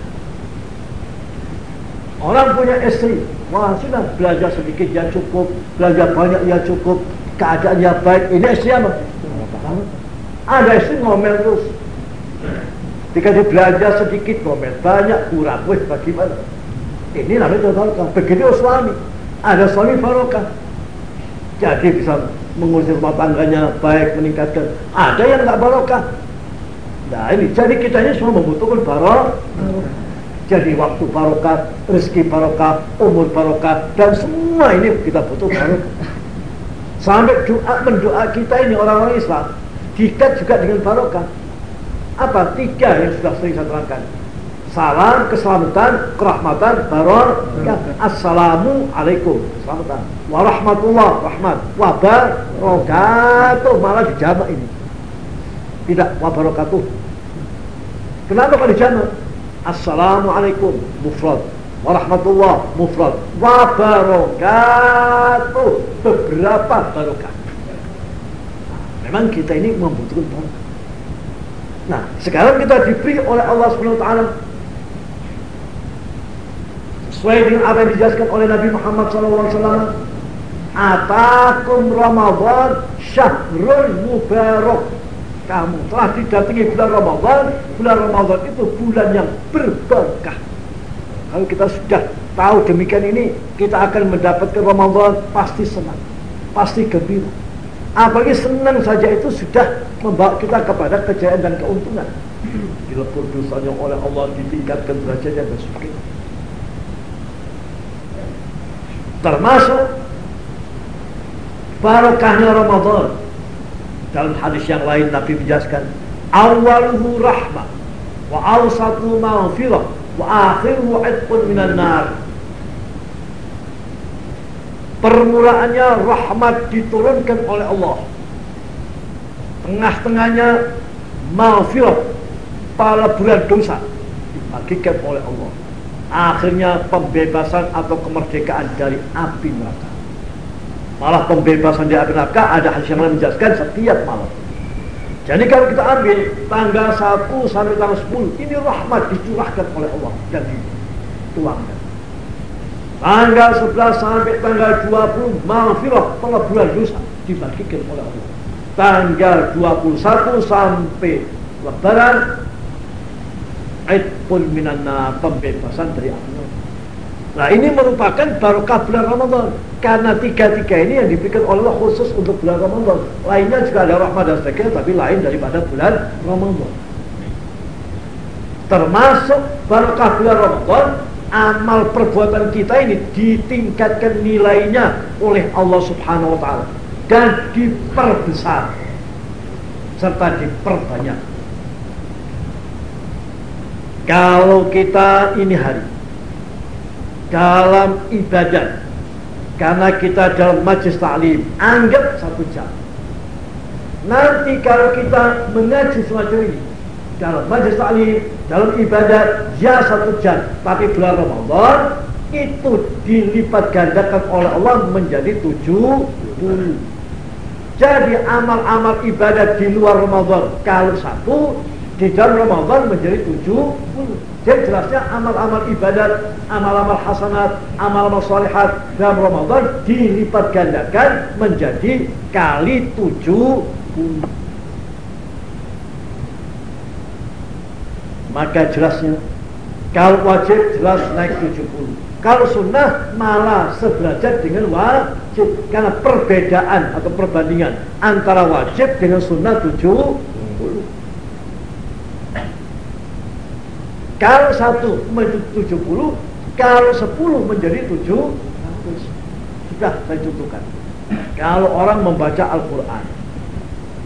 Orang punya istri. Wah sudah belajar sedikit ya cukup. Belajar banyak ya cukup. Keadaannya baik. Ini istri apa? ada istri ngomel terus ketika dia belajar sedikit ngomel banyak kurang. Wih bagaimana? Ini namanya barokah begitu suami. Ada suami barokah. Jadi bisa mengurus rumah tangganya baik meningkatkan. Ada yang nggak barokah. Nah ini. Jadi kita ini semua membutuhkan barokah jadi waktu barokah, rezeki barokah, umur barokah, dan semua ini kita butuh barokah. Sampai doa mendoa kita ini orang-orang Islam. Diikat juga dengan barokah. Apa? Tiga yang sudah sering saya terangkan. Salam, keselamatan, kerahmatan, barokah. Assalamu alaikum. Keselamatan. Warahmatullah, rahmat. Wabarakatuh. Malah dijamak ini. Tidak, wabarakatuh. Kenapa kalau dijamak? Assalamualaikum, mufrad warahmatullah mufrad wa barakatuh beberapa barokah memang kita ini membutuhkan barokah nah sekarang kita diberi oleh Allah Subhanahu taala. Sesuai dengan apa yang dijelaskan oleh Nabi Muhammad SAW Atakum Ramadan syahrul mubarak. Kamu telah didatangi bulan Ramadan bulan Ramadan itu bulan yang berberkah kalau kita sudah tahu demikian ini, kita akan mendapatkan Ramadan pasti senang, pasti gembira. Apalagi senang saja itu sudah membawa kita kepada kejayaan dan keuntungan. Dilepur dosanya oleh Allah, ditingkatkan derajatnya dan sebagainya. Termasuk barokahnya Ramadan. Dalam hadis yang lain Nabi menjelaskan, awaluhu rahmah wa awsatu maghfirah wa akhiru itqun minan nar permulaannya rahmat diturunkan oleh Allah. Tengah-tengahnya maghfirah para bulan dosa dibagikan oleh Allah. Akhirnya pembebasan atau kemerdekaan dari api neraka. Malah pembebasan dari api neraka ada hadis yang menjelaskan setiap malam. Jadi kalau kita ambil tanggal 1 sampai tanggal 10 ini rahmat dicurahkan oleh Allah dan dituangkan. Tanggal 11 sampai tanggal 20 maghfirah pengabulan dosa dibagikan oleh Allah. Tanggal 21 sampai lebaran pun minanna pembebasan dari api Nah ini merupakan barokah bulan Ramadan. Karena tiga-tiga ini yang diberikan oleh Allah khusus untuk bulan Ramadan. Lainnya juga ada rahmat dan sebagainya Tapi lain daripada bulan Ramadan. Termasuk barokah bulan Ramadan Amal perbuatan kita ini ditingkatkan nilainya oleh Allah subhanahu wa ta'ala Dan diperbesar Serta diperbanyak. Kalau kita ini hari dalam ibadah karena kita dalam majlis taklim anggap satu jam. Nanti kalau kita mengaji semacam ini dalam majlis taklim dalam ibadah ya satu jam. Tapi bulan Ramadan itu dilipat gandakan oleh Allah menjadi tujuh puluh. Jadi amal-amal ibadah di luar Ramadan kalau satu di dalam Ramadan menjadi 70 jadi jelasnya amal-amal ibadat amal-amal hasanat amal-amal salihat dalam Ramadan dilipat gandakan menjadi kali 70 maka jelasnya kalau wajib jelas naik 70 kalau sunnah malah sederajat dengan wajib karena perbedaan atau perbandingan antara wajib dengan sunnah 70 Kalau satu menjadi 70, kalau 10 menjadi 700. Sudah saya contohkan. Kalau orang membaca Al-Quran,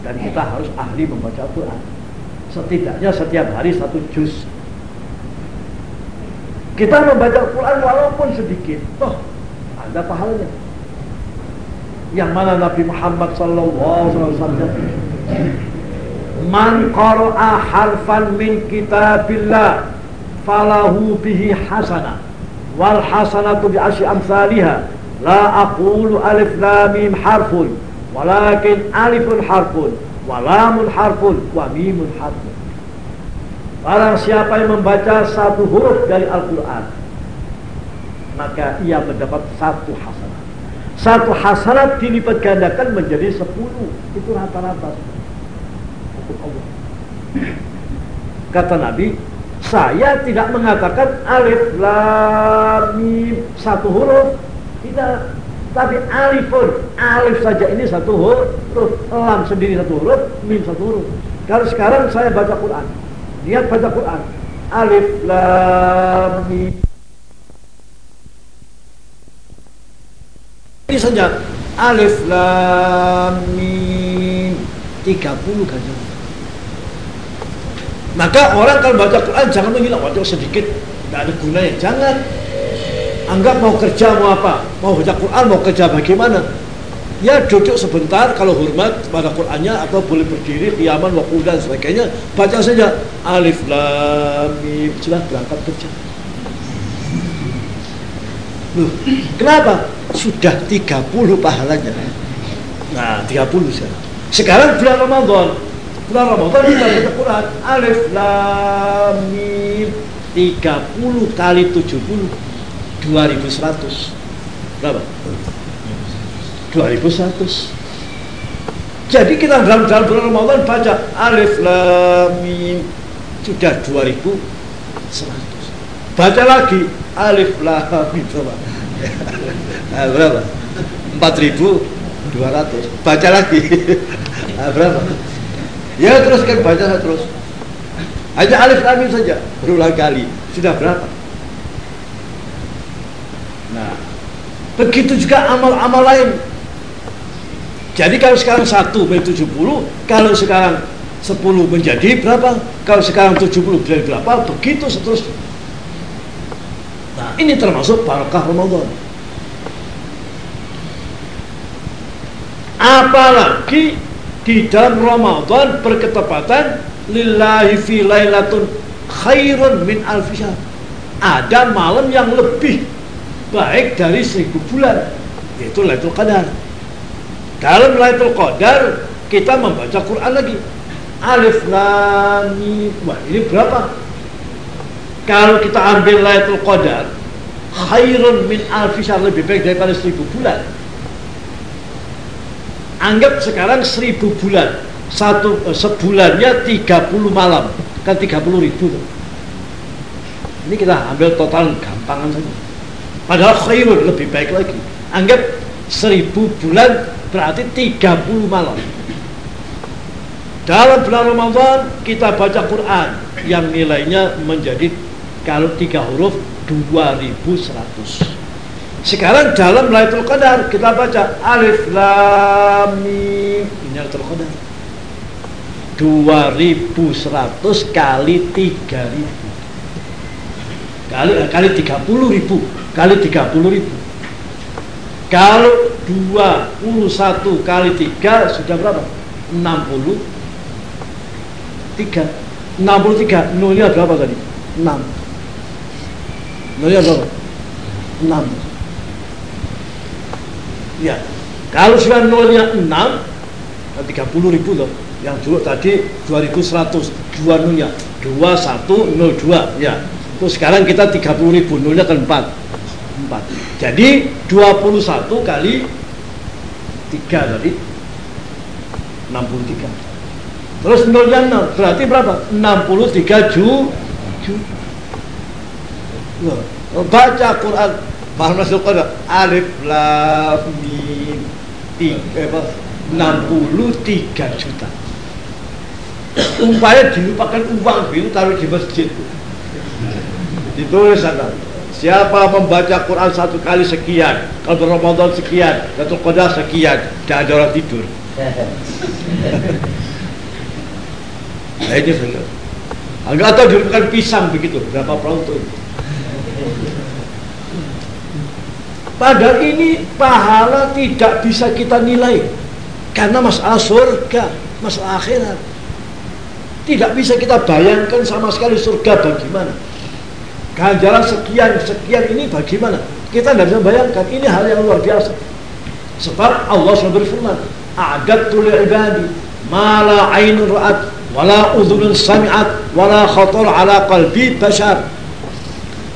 dan kita harus ahli membaca Al-Quran. Setidaknya setiap hari satu juz. Kita membaca Al-Quran walaupun sedikit, toh ada pahalanya. Yang mana Nabi Muhammad sallallahu alaihi wasallam Man qara'a harfan min kitabillah falahu bihi hasanah wal hasanatu bi asyi amsalha la aqulu alif lam mim harfun walakin alifun harfun walamun harfun wa mimun harfun. Barang siapa yang membaca satu huruf dari Al-Quran Maka ia mendapat satu hasanat Satu hasanat dilipat gandakan menjadi sepuluh. Itu rata-rata. Kata Nabi Saya tidak mengatakan alif lam mim Satu huruf. Tidak tapi alifun, alif saja ini satu huruf, lam sendiri satu huruf, mim satu huruf. Kalau sekarang saya baca Quran, lihat baca Quran, alif lam mim. Ini saja alif lam mim 30 kan Maka orang kalau baca Quran jangan mengira waduh sedikit tidak ada gunanya, jangan anggap mau kerja mau apa mau baca Quran mau kerja bagaimana ya duduk sebentar kalau hormat pada Qurannya atau boleh berdiri kiaman waktu dan sebagainya baca saja alif lam mim sudah berangkat kerja Loh, kenapa? Sudah 30 pahalanya. Nah, 30 sekarang. Sekarang bulan Ramadan. Bulan Ramadan kita baca Quran. Alif lam mim 30 kali 70 2100 berapa? 2100 jadi kita dalam dalam bulan Ramadan baca alif lam mim sudah 2100 baca lagi alif lam mim berapa? nah, berapa? 4200 baca lagi nah, berapa? ya teruskan baca terus hanya alif lam mim saja berulang kali sudah berapa? Nah, begitu juga amal-amal lain. Jadi kalau sekarang satu menjadi 70, kalau sekarang 10 menjadi berapa? Kalau sekarang 70 menjadi berapa? Begitu seterusnya. Nah, ini termasuk barakah Ramadan. Apalagi di dalam Ramadan berketepatan lillahi fi lailatun khairun min alfisyahr. Ada malam yang lebih baik dari seribu bulan yaitu Lailatul Qadar. Dalam Lailatul Qadar kita membaca Quran lagi. Alif Lam wah ini berapa? Kalau kita ambil Lailatul Qadar khairun min alfisar lebih baik daripada seribu bulan. Anggap sekarang seribu bulan. Satu eh, sebulannya 30 malam. Kan 30 ribu ini kita ambil total gampangan saja Padahal khairun lebih baik lagi. Anggap seribu bulan berarti 30 malam. Dalam bulan Ramadan kita baca Quran yang nilainya menjadi kalau tiga huruf 2100. Sekarang dalam Lailatul Qadar kita baca alif lam mim ini Lailatul Qadar. 2100 kali 3000 kali kali 30 ribu kali 30 ribu. Kalau 21 kali 3 sudah berapa? 63 63 nolnya berapa tadi? 6 nolnya berapa? 6 ya kalau sudah nolnya 6 30 ribu loh. Yang dulu tadi 2100 dua nolnya. 2102 ya. Terus sekarang kita 30 ribu nolnya kan 4 4 jadi 21 kali 3 tadi 63 terus nolnya 0 berarti berapa? 63 ju, ju. Baca Quran. Bahasa masuk Quran alif lam mim tiga 63 juta. Umpanya dilupakan uang itu taruh di masjid. Ditulis sana. Siapa membaca Quran satu kali sekian, kalau Ramadan sekian, satu Qadar sekian, tidak ada orang tidur. nah ini benar. Enggak tahu bukan pisang begitu, berapa perahu Padahal ini pahala tidak bisa kita nilai karena masalah surga, masalah akhirat. Tidak bisa kita bayangkan sama sekali surga bagaimana ganjaran sekian sekian ini bagaimana? Kita tidak bisa bayangkan ini hal yang luar biasa. Sebab Allah sudah berfirman adat ibadi mala ainun ra'at wala udhunun sami'at wala khatar ala qalbi bashar.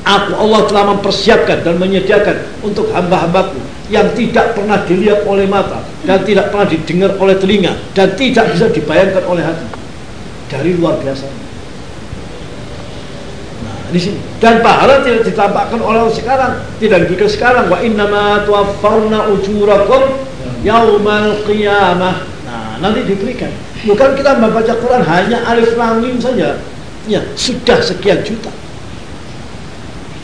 Aku Allah telah mempersiapkan dan menyediakan untuk hamba-hambaku yang tidak pernah dilihat oleh mata dan tidak pernah didengar oleh telinga dan tidak bisa dibayangkan oleh hati. Dari luar biasa di sini. Dan pahala tidak ditampakkan oleh sekarang, tidak diberikan sekarang. Wa innama tuwaffawna ujurakum yaumal qiyamah. Nah, nanti diberikan. Bukan kita membaca Quran hanya alif lam mim saja. Ya, sudah sekian juta.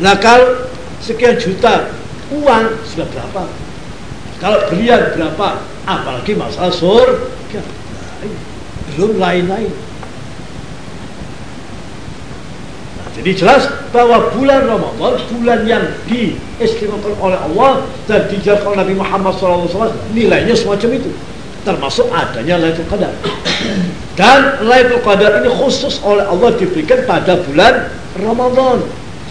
Nah, kalau sekian juta uang sudah berapa? Kalau berian berapa? Apalagi masalah surga. Nah, belum lain-lain. Jadi jelas bahwa bulan Ramadan bulan yang diistimewakan oleh Allah dan oleh Nabi Muhammad SAW nilainya semacam itu. Termasuk adanya Lailatul Qadar. (clears throat) Dan Lailatul Qadar ini khusus oleh Allah diberikan pada bulan Ramadan.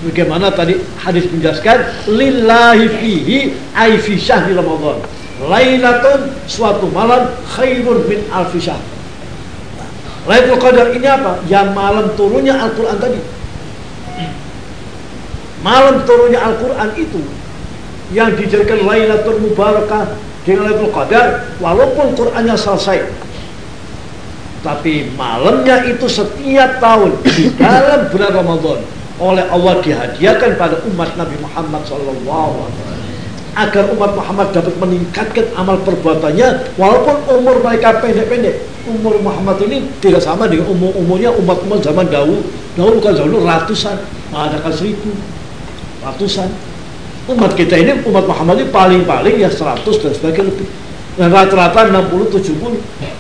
Sebagaimana tadi hadis menjelaskan lillahi fihi ay fi syahri Ramadan. Lailatun suatu malam khairun min alfi syahr. Lailatul Qadar ini apa? Yang malam turunnya Al-Quran tadi malam turunnya Al-Quran itu yang dijadikan Lailatul Mubarakah dengan Lailatul Qadar walaupun Qurannya selesai. Tapi malamnya itu setiap tahun di dalam bulan Ramadan oleh Allah dihadiahkan pada umat Nabi Muhammad SAW agar umat Muhammad dapat meningkatkan amal perbuatannya walaupun umur mereka pendek-pendek. Umur Muhammad ini tidak sama dengan umur-umurnya umat-umat zaman dahulu. Dahulu kan dahulu ratusan ada kan seribu ratusan. Umat kita ini umat Muhammad ini paling-paling ya 100 dan sebagainya lebih. Dan rata-rata 60 70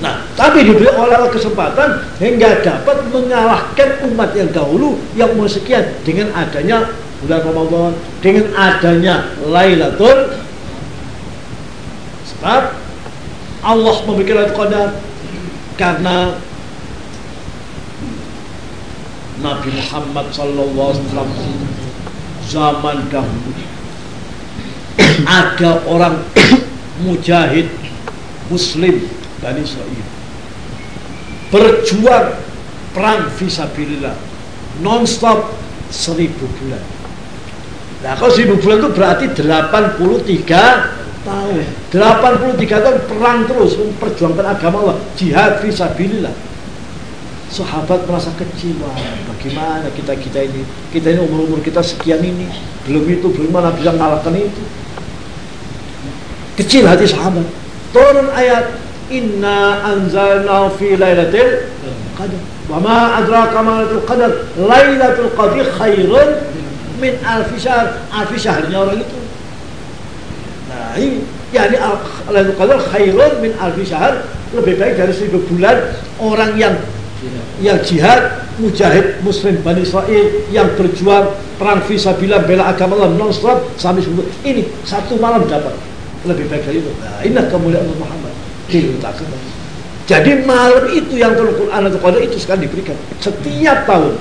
nah tapi diberi oleh kesempatan hingga dapat mengalahkan umat yang dahulu yang umur sekian dengan adanya bulan Ramadan dengan adanya Lailatul sebab Allah memberikan Lailatul Qadar karena Nabi Muhammad wasallam. Zaman dahulu. Ada orang (coughs) mujahid muslim Bani Israel berjuang perang visabilillah non-stop seribu bulan. Nah kalau seribu bulan itu berarti 83 tahun. 83 tahun perang terus memperjuangkan agama Allah. Jihad visabilillah. Sahabat merasa kecil wah bagaimana kita kita ini kita ini umur umur kita sekian ini. Belum itu belum mana bisa mengalahkan itu. Kecil hati sahabat. Turun ayat inna anzalna fi lailatul qadar. Wa ma adraka ma lailatul qadar. Lailatul qadar khairun min alfi syahr. Alfi syahrnya orang itu. Nah ini yakni lailatul qadar khairun min alfi syahr. Lebih baik dari seribu bulan orang yang yang jihad mujahid muslim Bani Israel yang berjuang perang visabila bela agama Allah non-stop sampai sebelum ini satu malam dapat. Lebih baik dari itu. Nah inilah kemuliaan Allah Muhammad. Diletakkan jadi malam itu yang turun Quran atau Qadar itu sekarang diberikan. Setiap tahun.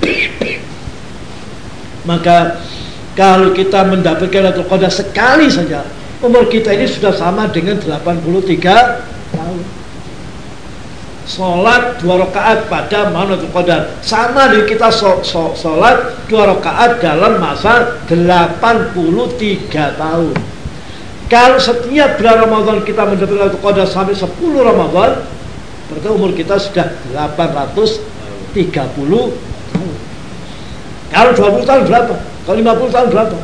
(coughs) Maka kalau kita mendapatkan atau Qadar sekali saja umur kita ini sudah sama dengan 83 tahun sholat dua rakaat pada Lailatul Qadar sama dengan kita sholat dua rakaat dalam masa 83 tahun kalau setiap bulan Ramadan kita mendapatkan Lailatul Qadar sampai 10 Ramadan berarti umur kita sudah 830 tahun kalau 20 tahun berapa? kalau 50 tahun berapa?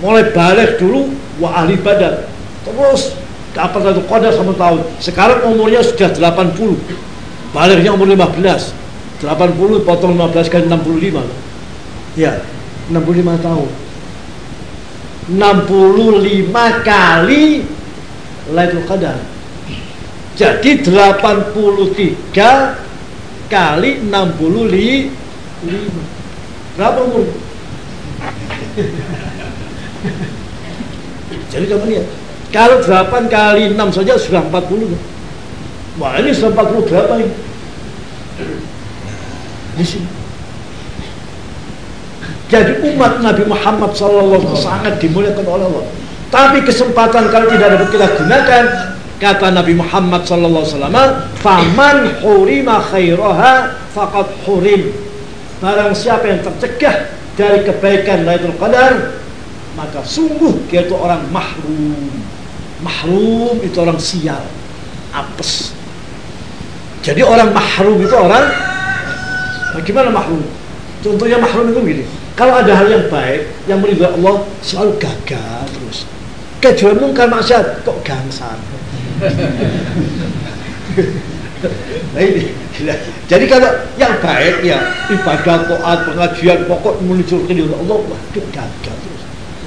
mulai balik dulu wah ahli badan terus dapat satu qadar sama tahun? Sekarang umurnya sudah 80 baliknya umur 15 80 potong 15 kali 65 ya 65 tahun. 65 kali Lailatul Qadar. Jadi 83 kali 65 berapa umur? (laughs) Jadi kamu lihat kalau 8 kali 6 saja sudah 40 wah ini sudah 40 berapa ini? Di sini. Jadi umat Nabi Muhammad SAW sangat dimuliakan oleh Allah. Tapi kesempatan kalau tidak dapat kita gunakan kata Nabi Muhammad SAW faman hurima khairaha faqad hurim. Barang siapa yang tercegah dari kebaikan Lailatul Qadar maka sungguh dia itu orang mahrum mahrum itu orang sial apes. Jadi orang mahrum itu orang bagaimana mahrum contohnya mahrum itu begini kalau ada hal yang baik yang meridhai Allah selalu gagal terus. Kejual mungkar maksiat kok gangsar? Nah ini jadi kalau yang baik ya ibadah taat pengajian pokok menuju ke Allah waduh gagal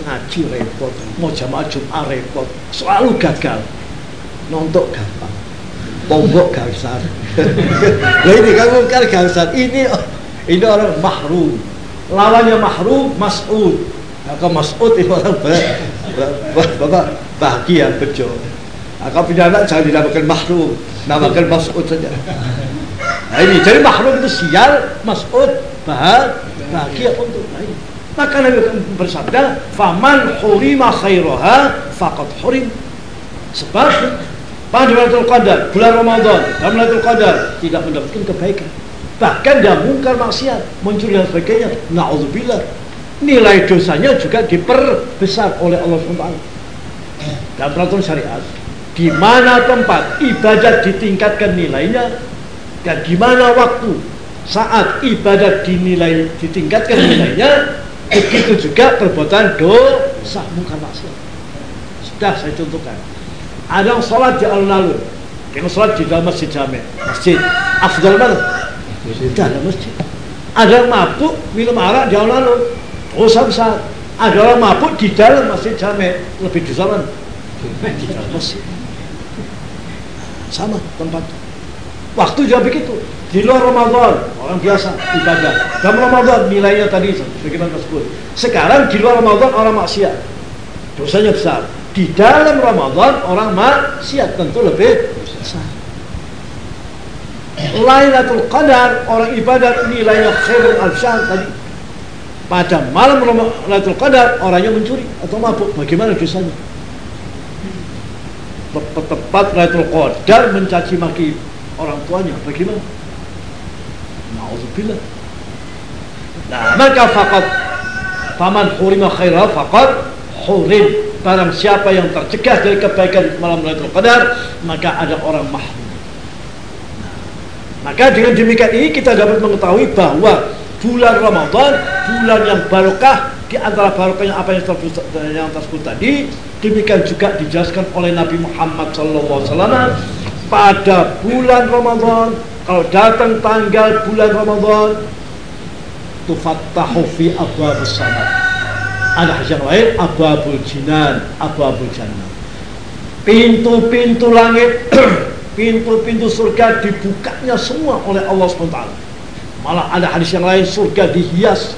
ngaji repot mau jamaah Jumat repot selalu gagal. Nontok gampang. Tombok gangsar nah (laughs) ini kamu kan gangsar ini ini orang mahrum. Lawannya mahrum mas'ud. Kalau mas'ud itu orang bapak bahagia bejo. Nah, punya anak jangan dinamakan mahrum, namakan mas'ud saja. Nah ini, jadi mahrum itu sial, mas'ud bahagia untuk lain. Maka Nabi bersabda, "Faman hurima khairaha faqad hurim." Sebab pada Lailatul Qadar, bulan Ramadan, dalam Lailatul Qadar tidak mendapatkan kebaikan. Bahkan dia mungkar maksiat, muncul dan sebagainya. Nauzubillah. Nilai dosanya juga diperbesar oleh Allah SWT. Dalam peraturan syariat, di mana tempat ibadat ditingkatkan nilainya dan di mana waktu saat ibadat dinilai ditingkatkan nilainya begitu juga perbuatan dosa muka maksiat. Sudah saya contohkan. Ada yang sholat di alun-alun yang sholat di dalam masjid jamek masjid. Afdal mana? dalam masjid. Ada yang mabuk minum arak di alun-alun dosa besar. Ada orang mabuk di dalam masjid jamek lebih dosa mana? di dalam masjid. Sama tempat waktu juga begitu di luar Ramadan orang biasa ibadah. Dalam Ramadan nilainya tadi bagaimana tersebut sekarang di luar Ramadan orang maksiat. Dosanya besar. Di dalam Ramadan orang maksiat tentu lebih besar. Lailatul Qadar orang ibadat nilainya khairul al tadi. Pada malam Lailatul Qadar orangnya mencuri atau mabuk. Bagaimana dosanya? Tepat Lailatul Qadar mencaci maki orang tuanya bagaimana? Nauzubillah. Nah, maka fakat paman hurima khairah fakat hurim barang siapa yang tercegah dari kebaikan malam Lailatul Qadar maka ada orang mahrum. Nah, maka dengan demikian ini kita dapat mengetahui bahwa bulan Ramadan bulan yang barokah di antara barokahnya apa yang tersebut, yang tersebut tadi demikian juga dijelaskan oleh Nabi Muhammad SAW pada bulan Ramadan kalau datang tanggal bulan Ramadan tufattahu fi abwabus samad. Ada yang lain abwabul jinan abwabul jannah. Pintu-pintu langit (clears throat) pintu-pintu surga dibukanya semua oleh Allah SWT malah ada hadis yang lain surga dihias.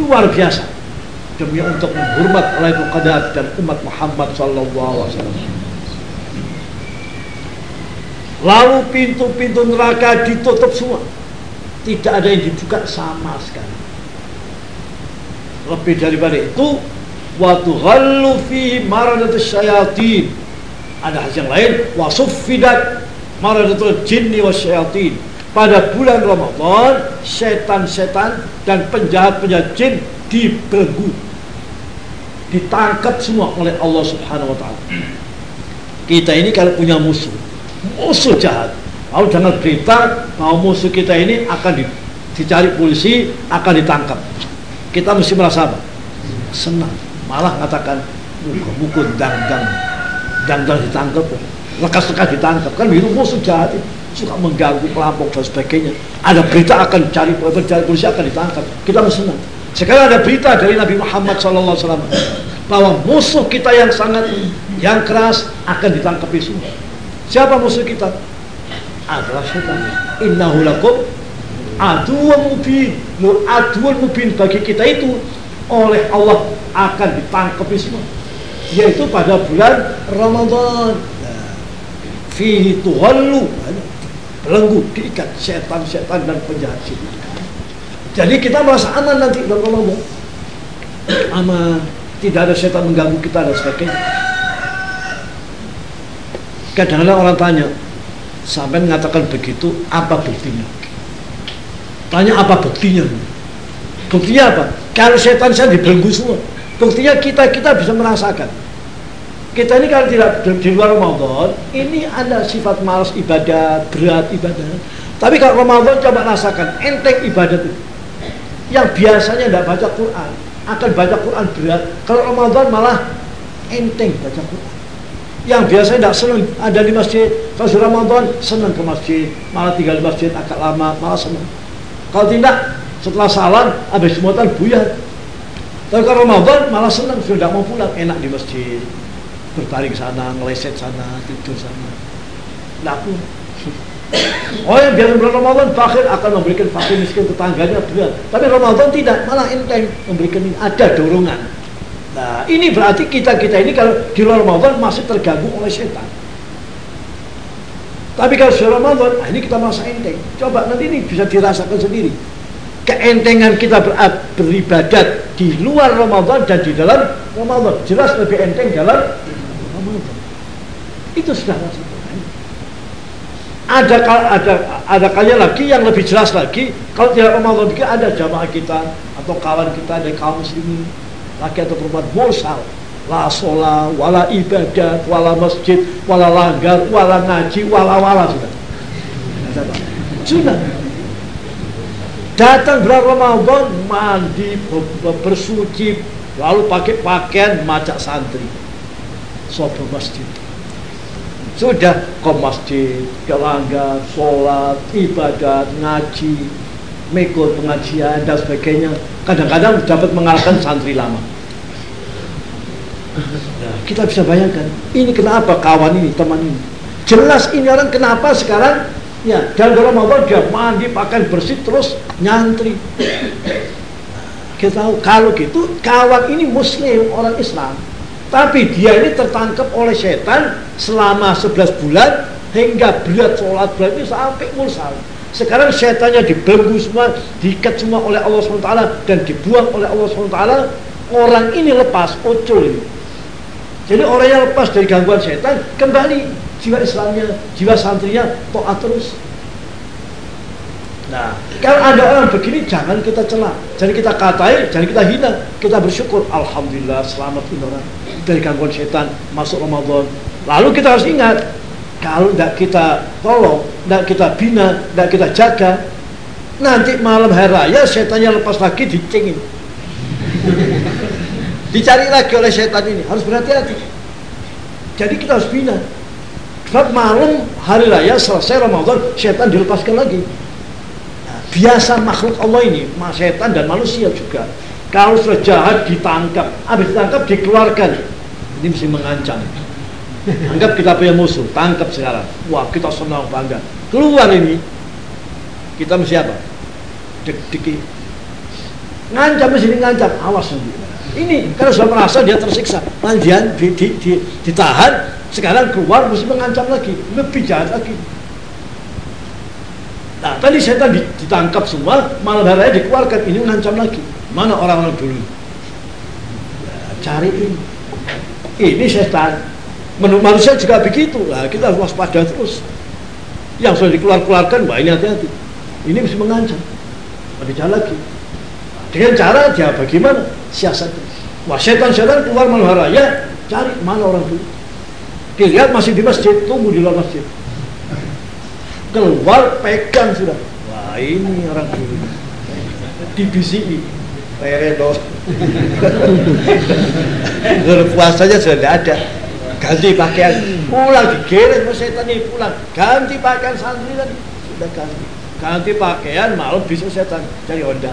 Luar biasa. Demi untuk menghormat Lailatul dan umat Muhammad sallallahu alaihi wasallam. Lalu pintu-pintu neraka ditutup semua. Tidak ada yang dibuka sama sekali. Lebih daripada itu, wa tughallu fi maradatus syayatin. Ada hal yang lain, wa suffidat maradatul jinni wasyayatin pada bulan Ramadan setan-setan dan penjahat-penjahat jin dibelenggu ditangkap semua oleh Allah Subhanahu wa taala. Kita ini kalau punya musuh, musuh jahat, mau jangan berita mau musuh kita ini akan di, dicari polisi, akan ditangkap. Kita mesti merasa apa? Senang. Malah katakan mukul dang dang dang dang ditangkap, lekas-lekas ditangkap kan itu musuh jahat itu suka mengganggu pelampung dan sebagainya. Ada berita akan cari polisi akan ditangkap. Kita senang. Sekarang ada berita dari Nabi Muhammad SAW bahwa musuh kita yang sangat yang keras akan ditangkap semua. Siapa musuh kita? Adalah setan. Innahu lakum aduan mubin. Nur aduan mubin bagi kita itu oleh Allah akan ditangkap semua. Yaitu pada bulan Ramadan. Fihi tuhallu belenggu diikat setan-setan dan penjahat jadi kita merasa aman nanti dalam Ramadan aman tidak ada setan mengganggu kita dan sebagainya kadang-kadang orang tanya sampai mengatakan begitu apa buktinya tanya apa buktinya buktinya apa kalau setan saya dibelenggu semua buktinya kita kita bisa merasakan kita ini kalau tidak di luar Ramadan, ini ada sifat malas ibadah, berat ibadah. Tapi kalau Ramadan coba rasakan, enteng ibadah itu. Yang biasanya tidak baca Quran, akan baca Quran berat. Kalau Ramadan malah enteng baca Quran. Yang biasanya tidak senang ada di masjid, kalau Ramadan senang ke masjid, malah tinggal di masjid agak lama, malah senang. Kalau tidak, setelah salam, habis semuatan buyar. Tapi kalau Ramadan malah senang, sudah mau pulang, enak di masjid berbaring sana, ngeleset sana, tidur sana. Laku. (laughs) Oh yang biasa bulan Ramadan fakir akan memberikan fakir miskin tetangganya berat. Tapi Ramadan tidak, malah enteng memberikan ini. Ada dorongan. Nah ini berarti kita-kita ini kalau di luar Ramadan masih terganggu oleh setan. Tapi kalau sudah Ramadan, nah ini kita merasa enteng. Coba nanti ini bisa dirasakan sendiri. Keentengan kita ber beribadat di luar Ramadan dan di dalam Ramadan. Jelas lebih enteng dalam itu sudah masuk ada ada ada kalian lagi yang lebih jelas lagi kalau tidak Ramadan ada jamaah kita atau kawan kita dari kaum muslimin laki atau perempuan mursal. La sholat wala ibadat wala masjid wala langgar wala ngaji wala wala sudah. Sudah. Datang bulan Ramadan mandi bersuci lalu pakai pakaian macak santri. Sopo masjid. Sudah ke masjid, ke langgar, sholat, ibadat, ngaji, mekot pengajian dan sebagainya. Kadang-kadang dapat mengalahkan santri lama. Nah, kita bisa bayangkan, ini kenapa kawan ini, teman ini. Jelas ini orang kenapa sekarang ya dan dalam Ramadan dia mandi pakaian bersih terus nyantri. Kita tahu kalau gitu kawan ini muslim orang Islam tapi dia ini tertangkap oleh setan selama 11 bulan hingga berat sholat berat ini sampai mursal. Sekarang setannya dibelenggu semua, diikat semua oleh Allah SWT dan dibuang oleh Allah SWT. Orang ini lepas, ucul ini. Jadi orang yang lepas dari gangguan setan kembali jiwa Islamnya, jiwa santrinya toat terus. Nah, kalau ada orang begini jangan kita celah, jangan kita katai, jangan kita hina. Kita bersyukur, alhamdulillah selamat ini orang dari gangguan setan masuk Ramadan. Lalu kita harus ingat, kalau tidak kita tolong, tidak kita bina, tidak kita jaga, nanti malam hari raya setannya lepas lagi dicengin. (laughs) Dicari lagi oleh setan ini, harus berhati-hati. Jadi kita harus bina. Sebab malam hari raya selesai Ramadan, setan dilepaskan lagi biasa makhluk Allah ini setan dan manusia juga kalau sudah jahat ditangkap habis ditangkap dikeluarkan ini mesti mengancam anggap kita punya musuh tangkap sekarang wah kita senang bangga keluar ini kita mesti apa dek-deki ngancam mesti ngancam awas nanti ini karena sudah merasa dia tersiksa mandian di, di, di, ditahan sekarang keluar mesti mengancam lagi lebih jahat lagi Nah, tadi setan ditangkap semua, malam hari dikeluarkan. Ini mengancam lagi. Mana orang-orang dulu? Nah, cari ini. Ini setan. Manusia juga begitu. Nah, kita harus waspada terus. Yang sudah dikeluar-keluarkan, wah ini hati-hati. Ini mesti mengancam. Ada lagi. Dengan cara dia bagaimana? Siasat. Wah setan-setan keluar malam hari ya cari mana orang dulu. Dilihat masih di masjid, tunggu di luar masjid keluar pegang sudah wah ini orang dulu di BCI Redo puasanya sudah tidak ada ganti pakaian. Pulang digiring ke setan ini pulang. Ganti pakaian santri tadi. Sudah ganti. Ganti pakaian malam besok setan cari Honda.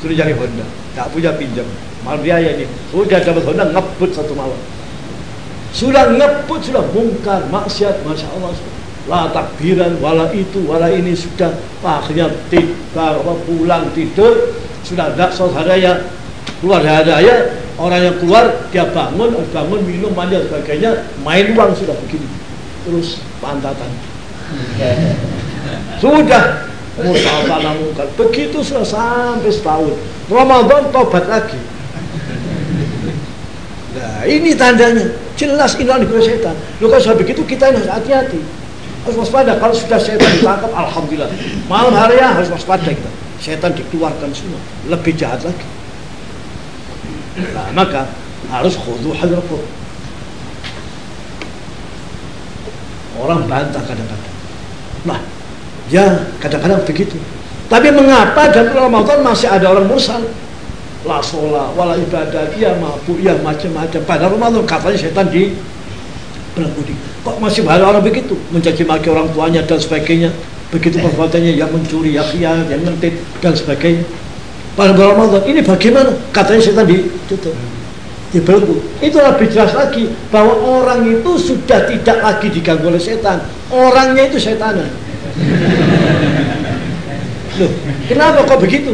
Suruh cari Honda. Tak punya pinjam. Malam biaya ini. Sudah dapat Honda ngebut satu malam. Sudah ngebut sudah mungkar maksiat masya Allah. Lah takbiran wala itu wala ini sudah. Akhirnya tiba pulang tidur. Sudah tidak saudara ya keluar daya orang yang keluar dia bangun bangun minum mandi dan sebagainya main uang sudah begini. Terus pantatan (laughs) sudah. Musafalah mungkar begitu sudah sampai setahun. Ramadan tobat lagi. Nah ini tandanya. Jelas ini adalah setan. Lu kalau sudah begitu kita harus hati-hati. Harus waspada. Kalau sudah setan ditangkap Alhamdulillah. Malam hari ya harus waspada kita. Setan dikeluarkan semua. Lebih jahat lagi nah, maka harus khudu hadrakum orang bantah kadang-kadang nah ya kadang-kadang begitu tapi mengapa dalam Ramadan masih ada orang mursal la sholat, wala ibadah, ya mabuk, ya macam-macam. Pada Ramadan katanya setan di berangkudi. Kok masih ada orang begitu? Mencaci maki orang tuanya dan sebagainya begitu perbuatannya yang mencuri, yang khianat, yang ngentit dan sebagainya. Pada bulan Ramadan ini bagaimana? Katanya setan ditutup, dibelenggu. Itu lebih jelas lagi bahwa orang itu sudah tidak lagi diganggu oleh setan. Orangnya itu setan. (laughs) Loh, kenapa kok begitu?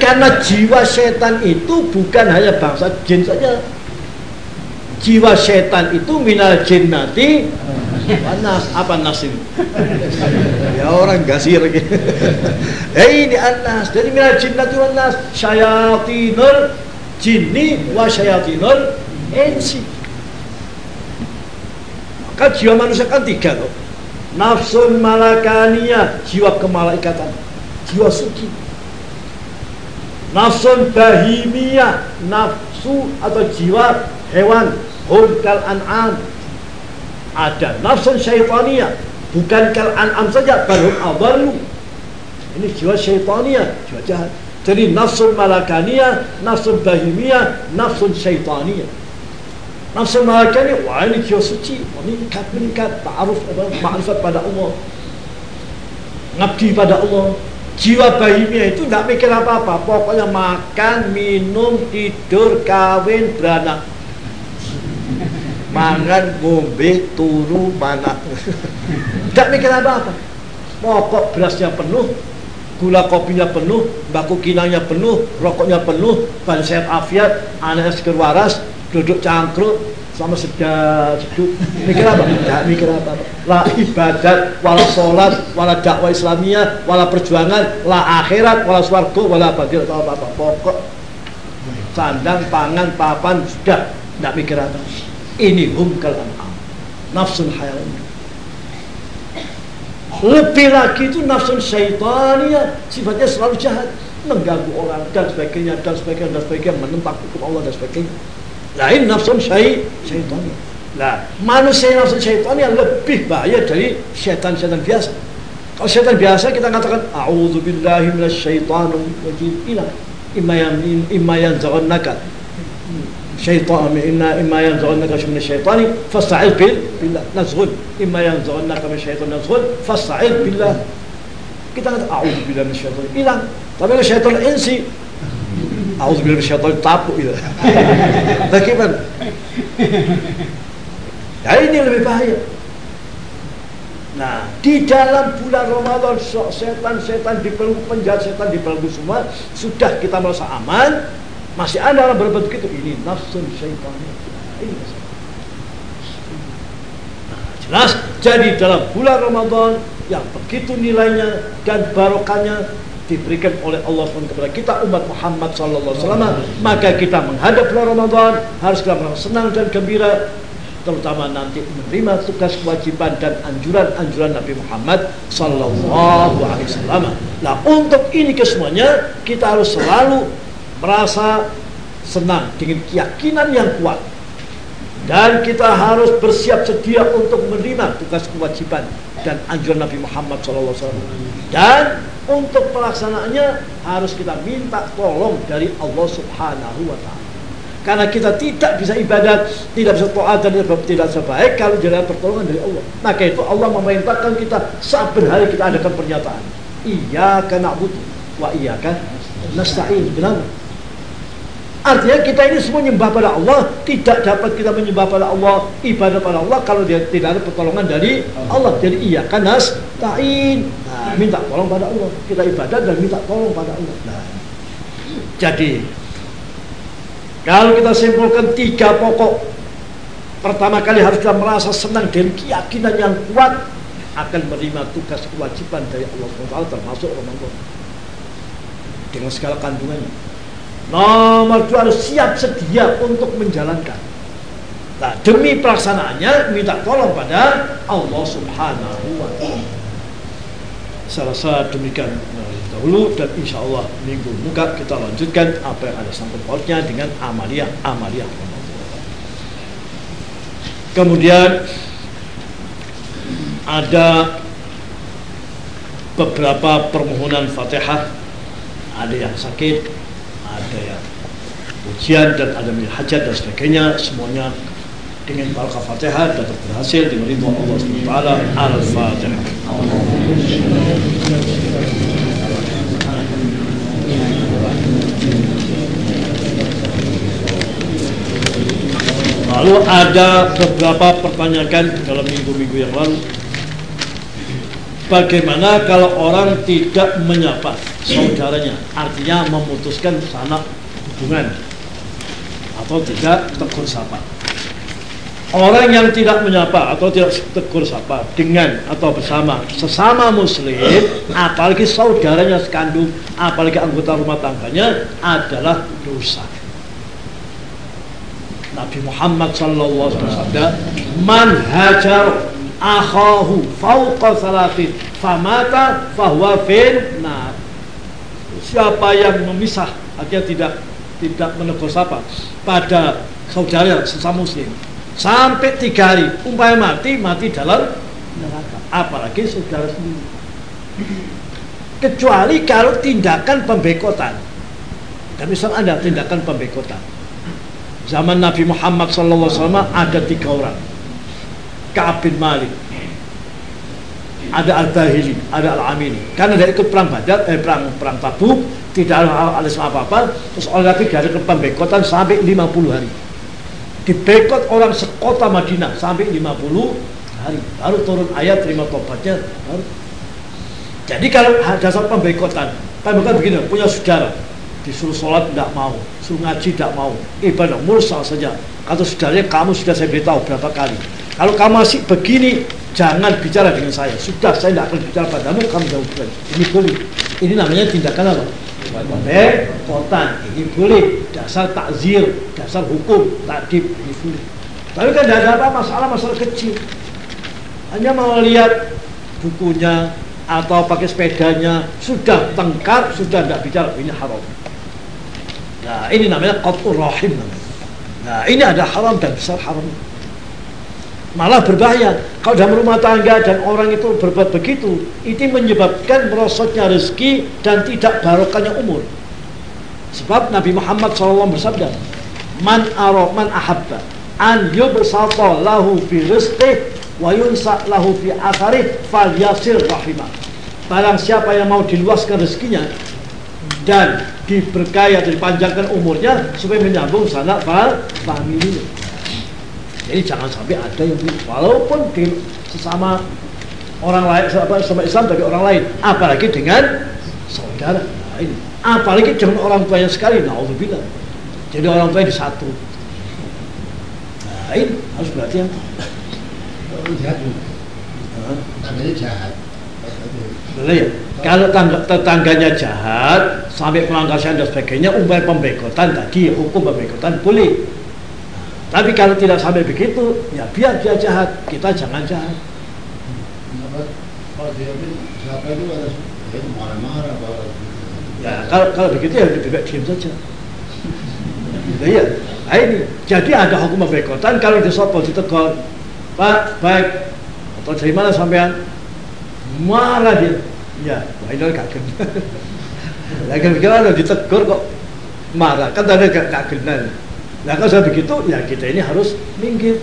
Karena jiwa setan itu bukan hanya bangsa jin saja. Jiwa setan itu minal jinnati Anas apa nas ini? ya orang gasir gitu. eh ini anas dari minal jinnati wan nas syayatinul jinni wa syayatinul insi. Maka jiwa manusia kan tiga loh. Nafsun malakaniyah, jiwa kemalaikatan, jiwa suci. Nafsun bahimiyah, nafsu atau jiwa hewan, hum kal an'am, ada nafsun syaitaniyah bukan kal an'am saja baru adallu. Ini jiwa syaitaniyah jiwa jahat. Jadi nafsun malakaniyah nafsun bahimiyah nafsun syaitaniyah nafsun malakaniyah wah ini jiwa suci. Meningkat meningkat. Ta'aruf ma'rifat pada Allah. Ngabdi pada Allah. Jiwa bahimiyah itu tidak mikir apa-apa. Pokoknya makan, minum, tidur, kawin, beranak mangan, ngombe, turu, mana. Tidak mikir apa-apa. Pokok berasnya penuh, gula kopinya penuh, baku kinangnya penuh, rokoknya penuh, ban sehat afiat, anaknya seger waras, duduk cangkruk, sama sedar sejuk. Mikir apa? Tidak mikir apa-apa. La ibadat, wala sholat, wala dakwah Islamiyah, wala perjuangan, la akhirat, wala swarga, wala badil, atau apa-apa. Pokok sandang, pangan, papan, sudah. Tidak mikir apa ini hum kal an'am nafsun hayawan lebih lagi itu nafsun syaitania. Sifatnya selalu jahat. Mengganggu orang dan sebagainya dan sebagainya dan sebagainya. Menentang hukum Allah dan sebagainya. Lain nafsun syai syaitania. Nah manusia nafsun syaitania? Lebih bahaya dari syaitan-syaitan biasa. Kalau syaitan biasa kita katakan a'udzubillahi minasyaitonir rajim ila imma yang شيطان إما إما ينزغنك من الشيطان فاستعذ بالله نزغ إما ينزغنك من الشيطان نزغ فاستعذ بالله kita kata a'udzu billahi minasyaitonir hilang tapi kalau syaitan insi a'udzu billahi minasyaitonir tapu itu bagaimana ya ini lebih bahaya Nah, di dalam bulan Ramadan setan-setan dipeluk penjahat setan dipeluk semua sudah kita merasa aman masih ada orang berbuat begitu. Ini nafsun syaitan. Ini nah, jelas. Jadi dalam bulan Ramadan yang begitu nilainya dan barokahnya diberikan oleh Allah SWT kepada kita umat Muhammad SAW maka kita menghadap bulan Ramadan harus merasa senang dan gembira terutama nanti menerima tugas kewajiban dan anjuran-anjuran Nabi Muhammad Sallallahu Alaihi Wasallam. Nah untuk ini kesemuanya kita harus selalu merasa senang dengan keyakinan yang kuat dan kita harus bersiap sedia untuk menerima tugas kewajiban dan anjuran Nabi Muhammad SAW dan untuk pelaksanaannya harus kita minta tolong dari Allah Subhanahu Wa Taala Karena kita tidak bisa ibadat, tidak bisa taat dan tidak bisa baik kalau jangan pertolongan dari Allah. Maka itu Allah memerintahkan kita saben hari kita adakan pernyataan. Iya kena butuh, wa iya kan nasta'in. Kenapa? Artinya kita ini semua menyembah pada Allah Tidak dapat kita menyembah pada Allah Ibadah pada Allah Kalau dia tidak ada pertolongan dari Allah. Jadi iya kan nasta'in nah, Minta tolong pada Allah. Kita ibadah dan minta tolong pada Allah. Nah, Jadi kalau kita simpulkan tiga pokok Pertama kali harus kita merasa senang dan keyakinan yang kuat Akan menerima tugas kewajiban dari Allah SWT termasuk Ramadan. Dengan segala kandungannya Nomor dua harus siap sedia untuk menjalankan. Nah demi pelaksanaannya minta tolong pada Allah subhanahu wa ta'ala. Saya demikian dahulu dan insya Allah minggu muka kita lanjutkan apa yang ada sangkut pautnya dengan amaliyah amaliyah kemudian ada beberapa permohonan fatihah. Ada yang sakit ada ujian dan ada hajat dan sebagainya semuanya dengan barakah fatihah dapat berhasil dengan ridho Allah SWT al-fatihah Lalu ada beberapa pertanyaan dalam minggu-minggu yang lalu Bagaimana kalau orang tidak menyapa saudaranya Artinya memutuskan sanak hubungan Atau tidak tegur sapa Orang yang tidak menyapa atau tidak tegur sapa dengan atau bersama sesama muslim, apalagi saudaranya sekandung, apalagi anggota rumah tangganya adalah dosa. Nabi Muhammad sallallahu alaihi wasallam man hajar akhahu fauqa salatin. Famata fahuwa fin nar. Siapa yang memisah artinya tidak tidak menegur sapa pada saudara sesama muslim. Sampai tiga hari umpamanya mati mati dalam neraka. Apalagi saudara sendiri. Kecuali kalau tindakan pembekotan. Dan misal ada tindakan pembekotan. Zaman Nabi Muhammad SAW ada tiga orang Ka'ab Malik. Ada Al-Bahili, ada Al-Amini. Karena dari ikut perang Badar, eh, perang, perang Tabuk tidak ada alis apa-apa. Terus oleh Nabi dari pembekotan sampai 50 hari. Dibekot orang sekota Madinah sampai 50 hari. Baru turun ayat terima tobatnya baru. Jadi kalau dasar pembekotan pembekotan begini punya saudara disuruh sholat tidak mau suruh ngaji tidak mau ibadah mursal saja. Kata saudaranya kamu sudah saya beritahu berapa kali kalau kamu masih begini jangan bicara dengan saya. Sudah saya tidak akan bicara padamu kamu jauh ini boleh. Ini namanya tindakan apa? Kotan ini boleh. Dasar takzir dasar hukum takdib ini boleh. Tapi kan tidak ada apa masalah masalah kecil. Hanya mau lihat bukunya atau pakai sepedanya. Sudah tengkar sudah tidak bicara. Ini haram. Nah ini namanya qatur rahim namanya. Nah ini ada haram dan besar haram malah berbahaya. Kalau dalam rumah tangga dan orang itu berbuat begitu itu menyebabkan merosotnya rezeki dan tidak barokahnya umur. Sebab Nabi Muhammad SAW bersabda man aro man ahabba an yubsata lahu fi rizqih wa yunsa lahu fi atharih fal yasir rahimah. Barang siapa yang mau diluaskan rezekinya dan diberkahi atau dipanjangkan umurnya supaya menyambung sanak familinya jadi jangan sampai ada yang walaupun di sesama orang lain sama Islam tapi orang lain, apalagi dengan saudara. Nah, ini. Apalagi dengan orang tuanya sekali, naudzubillah. Jadi orang tua di satu. Nah, ini harus perhatian. Jahat. Tangganya jahat. Boleh ya? Kalau tetangganya jahat sampai pelanggaran dan sebagainya, umpai pembekotan tadi hukum pembekotan boleh tapi kalau tidak sampai begitu, ya biar dia jahat, kita jangan jahat. Ya kalau kalau begitu ya lebih baik diam saja. Iya, nah ini jadi ada hukum pembekotan kalau disopol ditegur, Pak baik atau dari mana sampean marah dia, ya wah ini gak kenal. (laughs) Lagi gimana ditegur kok marah kan tadi gak, Nah kalau sudah begitu ya kita ini harus minggir.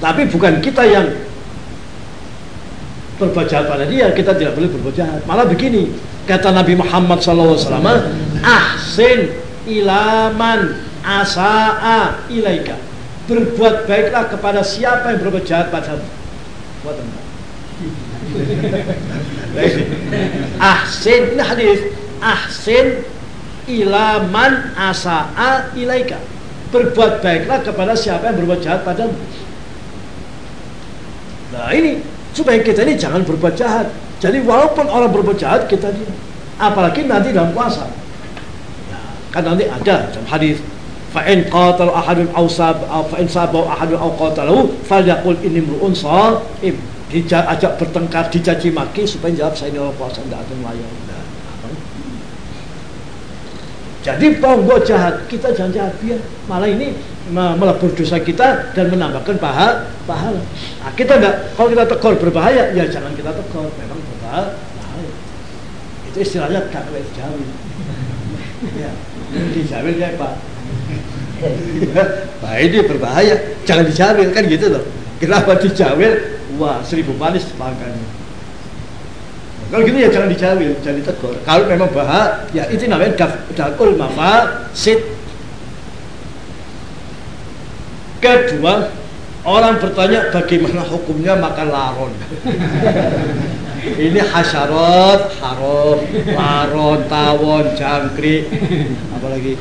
Tapi bukan kita yang berbuat jahat pada dia, kita tidak boleh berbuat jahat. Malah begini, kata Nabi Muhammad SAW, ahsin ilaman asaa ilaika. Berbuat baiklah kepada siapa yang berbuat jahat padamu. Buat (laughs) ahsin ini hadis ahsin ilaman asaa ilaika berbuat baiklah kepada siapa yang berbuat jahat padamu. Nah ini supaya kita ini jangan berbuat jahat. Jadi walaupun orang berbuat jahat kita diam. Apalagi nanti dalam puasa. Nah, kan nanti ada dalam hadis fa'in qatal ahadun aw sab fa'in sabaw ahadun aw qatalahu falyaqul inni mru'un shaim ajak bertengkar dicaci maki supaya jawab saya ini orang puasa tidak akan melayani nah, jadi buat jahat kita jangan jahat biar malah ini melebur dosa kita dan menambahkan pahala pahala. Nah, kita enggak kalau kita tegur berbahaya ya jangan kita tegur memang berbahaya. Itu istilahnya takwil jawil. ya, dijawil ya Pak. Nah ini berbahaya, jangan dijawil kan gitu loh. Kenapa dijawil? Wah seribu manis makanya. Kalau gitu ya jangan dijawil, jangan ditegur. Kalau memang bahaya, ya itu namanya dakul mafasid Kedua, orang bertanya bagaimana hukumnya makan laron. (laughs) ini hasyarat, haram, laron, tawon, jangkrik, apalagi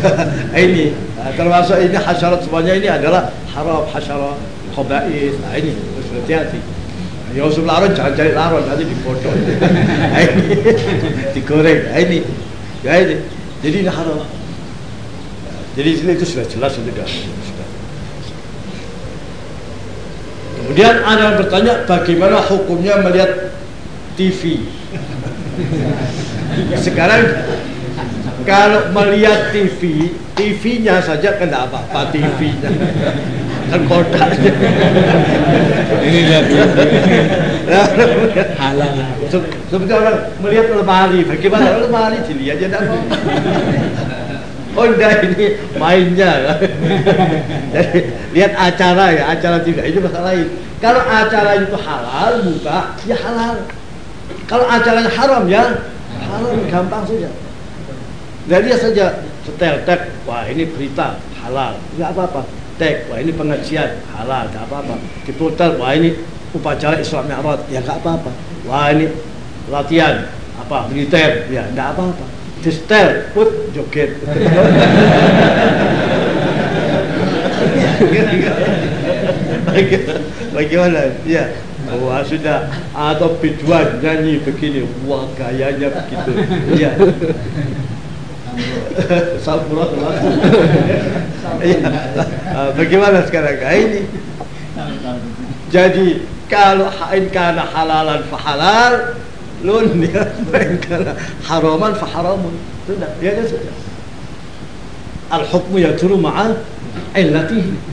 (laughs) ini termasuk ini hasyarat semuanya ini adalah haram, hasyarat, khobais. Nah ini harus hati-hati. Ya usum laron jangan cari laron nanti dipotong. (laughs) Ini digoreng. Nah, ini ya ini. Jadi ini haram. Jadi sini itu sudah jelas sudah. Kemudian ada yang bertanya bagaimana hukumnya melihat TV. (laughs) Sekarang kalau melihat TV, TV-nya saja kena apa-apa TV-nya. Kotak. Ini lihat halal. Seperti orang melihat lemari, bagaimana lemari dilihat aja tidak mau. Honda ini mainnya. Jadi lihat acara ya, acara tidak itu masalah lain. Kalau acara itu halal, mubah, ya halal. Kalau acaranya haram ya halal, gampang saja. Dan dia saja setel tek, wah ini berita halal, nggak apa-apa. Tek, wah ini pengajian halal, nggak apa-apa. Diputar, wah ini upacara Islam Mi'raj, ya nggak apa-apa. Wah ini latihan apa militer, ya nggak apa-apa. Distel put joget. Bagaimana? Ya. Wah sudah. Atau biduan nyanyi begini. Wah gayanya begitu. Ya. (laughs) Bagaimana sekarang? Nah, ini? Jadi kalau hain kana halalan fahalal lun ya karena haraman fa haramun. Sudah ya kan sudah. Al hukmu yaduru ma'a illatihi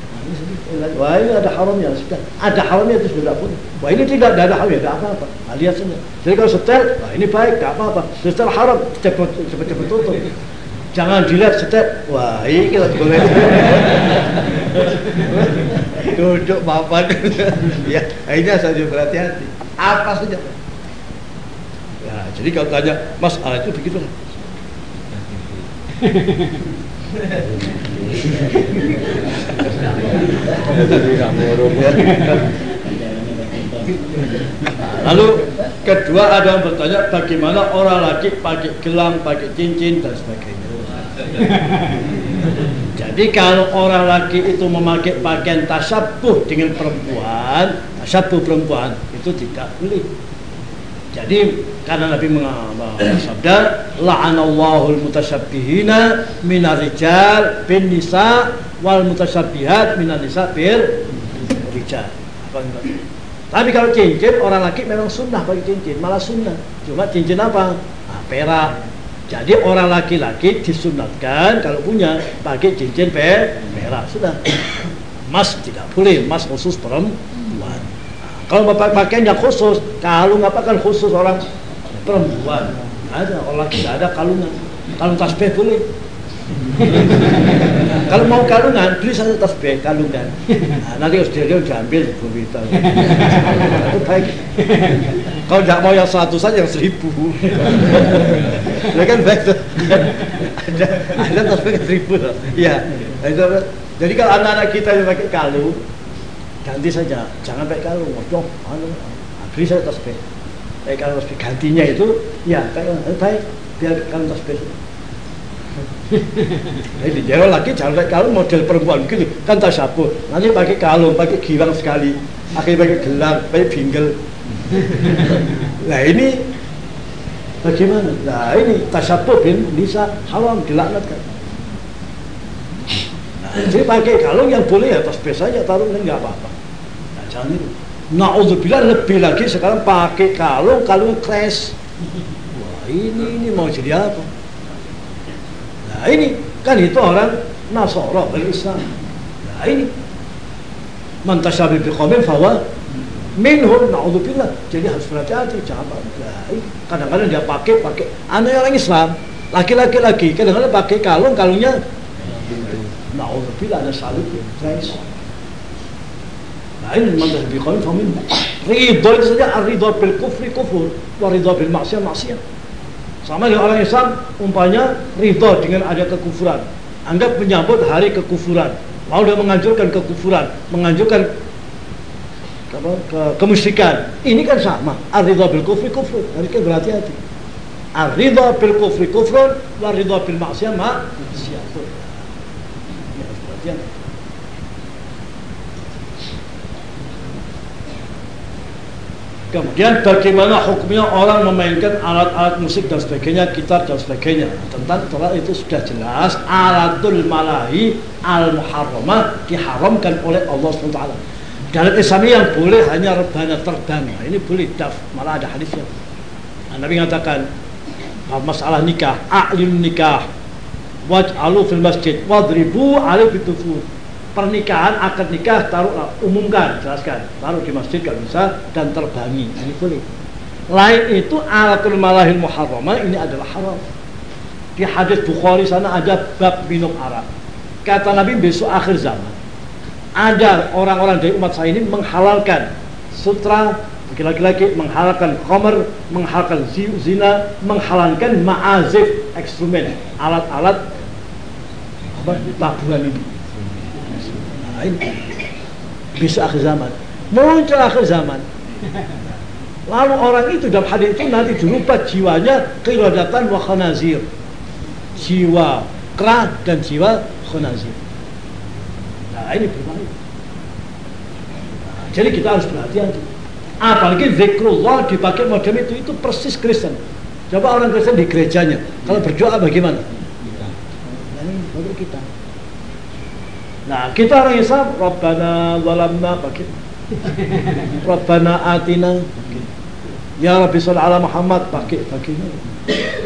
wah ini ada haramnya sudah. Ada haramnya itu sudah pun wah ini tidak ada haramnya tidak apa-apa. Nah, lihat saja. Jadi kalau setel wah ini baik tidak apa-apa. Setel haram cepat cepat cepat tutup. Jangan dilihat setel. Wah ini kita boleh. (laughs) Duduk mapan (laughs) ya ini saja berhati-hati. Apa saja. Jadi kalau tanya masalah itu begitu (laughs) Lalu kedua ada yang bertanya bagaimana orang laki pakai gelang, pakai cincin dan sebagainya. Jadi kalau orang laki itu memakai pakaian tasabuh dengan perempuan, tasabuh perempuan itu tidak boleh. Jadi karena Nabi bersabda, la'anallahu al-mutasyabbihina minar rijal bin nisa wal mutasabbihat minar nisa bir rijal. Tapi kalau cincin orang laki memang sunnah pakai cincin, malah sunnah. Cuma cincin apa? Nah, perak. Jadi orang laki-laki disunatkan kalau punya pakai cincin perak sudah. Mas tidak boleh, mas khusus perempuan. Kalau bapak pakaian yang khusus, kalung apa kan khusus orang perempuan. Ada orang tidak ada kalungan. Kalung tasbih boleh. (laughs) Kalau mau kalungan, beli satu tasbih kalungan. Nah, nanti dia diambil sepuluh juta. Itu baik. Kalau tidak mau yang satu saja yang seribu. Ya kan baik tuh. Ada ada tasbih seribu. Itu- Jadi kalau anak-anak kita yang pakai kalung, ganti saja. Jangan pakai kalung. Waduh, anu, beli satu tasbih. Pakai kalung tasbih gantinya itu, ya pakai baik. Biar kalung tasbih. (laughs) Jadi di Jawa lagi jangan pakai kalung model perempuan gitu kan tasyabuh. Nanti pakai kalung, pakai giwang sekali, akhirnya pakai gelang, pakai bingle. Nah (laughs) ini bagaimana? Nah ini tasyabuh bin bisa haram dilaknatkan. Nah, jadi pakai kalung yang boleh ya tasbih saja taruh kan nggak apa-apa. Nah jangan itu. Naudzubillah lebih lagi sekarang pakai kalung kalung crash. Wah ini ini mau jadi apa? Nah ini kan itu orang Nasara berislam. Nah ini mantasyabi biqaumin fawa minhum naudzubillah. Jadi harus berhati-hati jangan nah, ini kadang-kadang dia pakai pakai anak orang Islam laki-laki lagi kadang-kadang pakai kalung kalungnya naudzubillah ada salib guys. Ini mantasyabi biqaumin fawa minhum. Ridho itu saja ridho bil kufri kufur, wa bil maksiat maksiat. Sama dengan orang Islam, umpanya ridho dengan ada kekufuran. Anggap menyambut hari kekufuran. Lalu dia menganjurkan kekufuran, menganjurkan apa, ke, kemusyrikan. Ini kan sama. Ar-ridho bil kufri kufur. Harus kita berhati-hati. Ar-ridho bil kufri kufrun, wa ridho bil maksiat maksiat. Harus berhati-hati. Kemudian bagaimana hukumnya orang memainkan alat-alat musik dan sebagainya, gitar dan sebagainya. Tentang telah itu sudah jelas alatul malahi al muharramah diharamkan oleh Allah SWT. Dalam Islam yang boleh hanya rebana terbang. Nah, Ini boleh daf, malah ada hadisnya. Nah, Nabi mengatakan masalah nikah, a'lin nikah, waj'alu fil masjid, wadribu alaihi bitufur pernikahan akad nikah taruh umumkan jelaskan. Taruh di masjid kalau bisa dan terbangi. Ini boleh. Lain itu alatul malahil muharramah ini adalah haram. Di hadis Bukhari sana ada bab minum arak. Kata Nabi besok akhir zaman ada orang-orang dari umat saya ini menghalalkan sutra laki-laki menghalalkan khamar menghalalkan zi- zina menghalalkan ma'azif instrumen alat-alat tabuhan ini Ini bisa akhir zaman. Muncul akhir zaman. Lalu orang itu dalam hadis itu nanti dilupa jiwanya kiradatan wa khanazir. Jiwa kera dan jiwa khanazir. Nah ini berbahaya. Nah, jadi kita harus berhati-hati. Apalagi zikrullah dipakai model itu itu persis Kristen. Coba orang Kristen di gerejanya. Kalau berdoa bagaimana? Nah, ini kita Nah, kita orang Islam, Rabbana zalamna pakai. Rabbana atina pakai. Ya Rabbi salli ala Muhammad pakai pakai.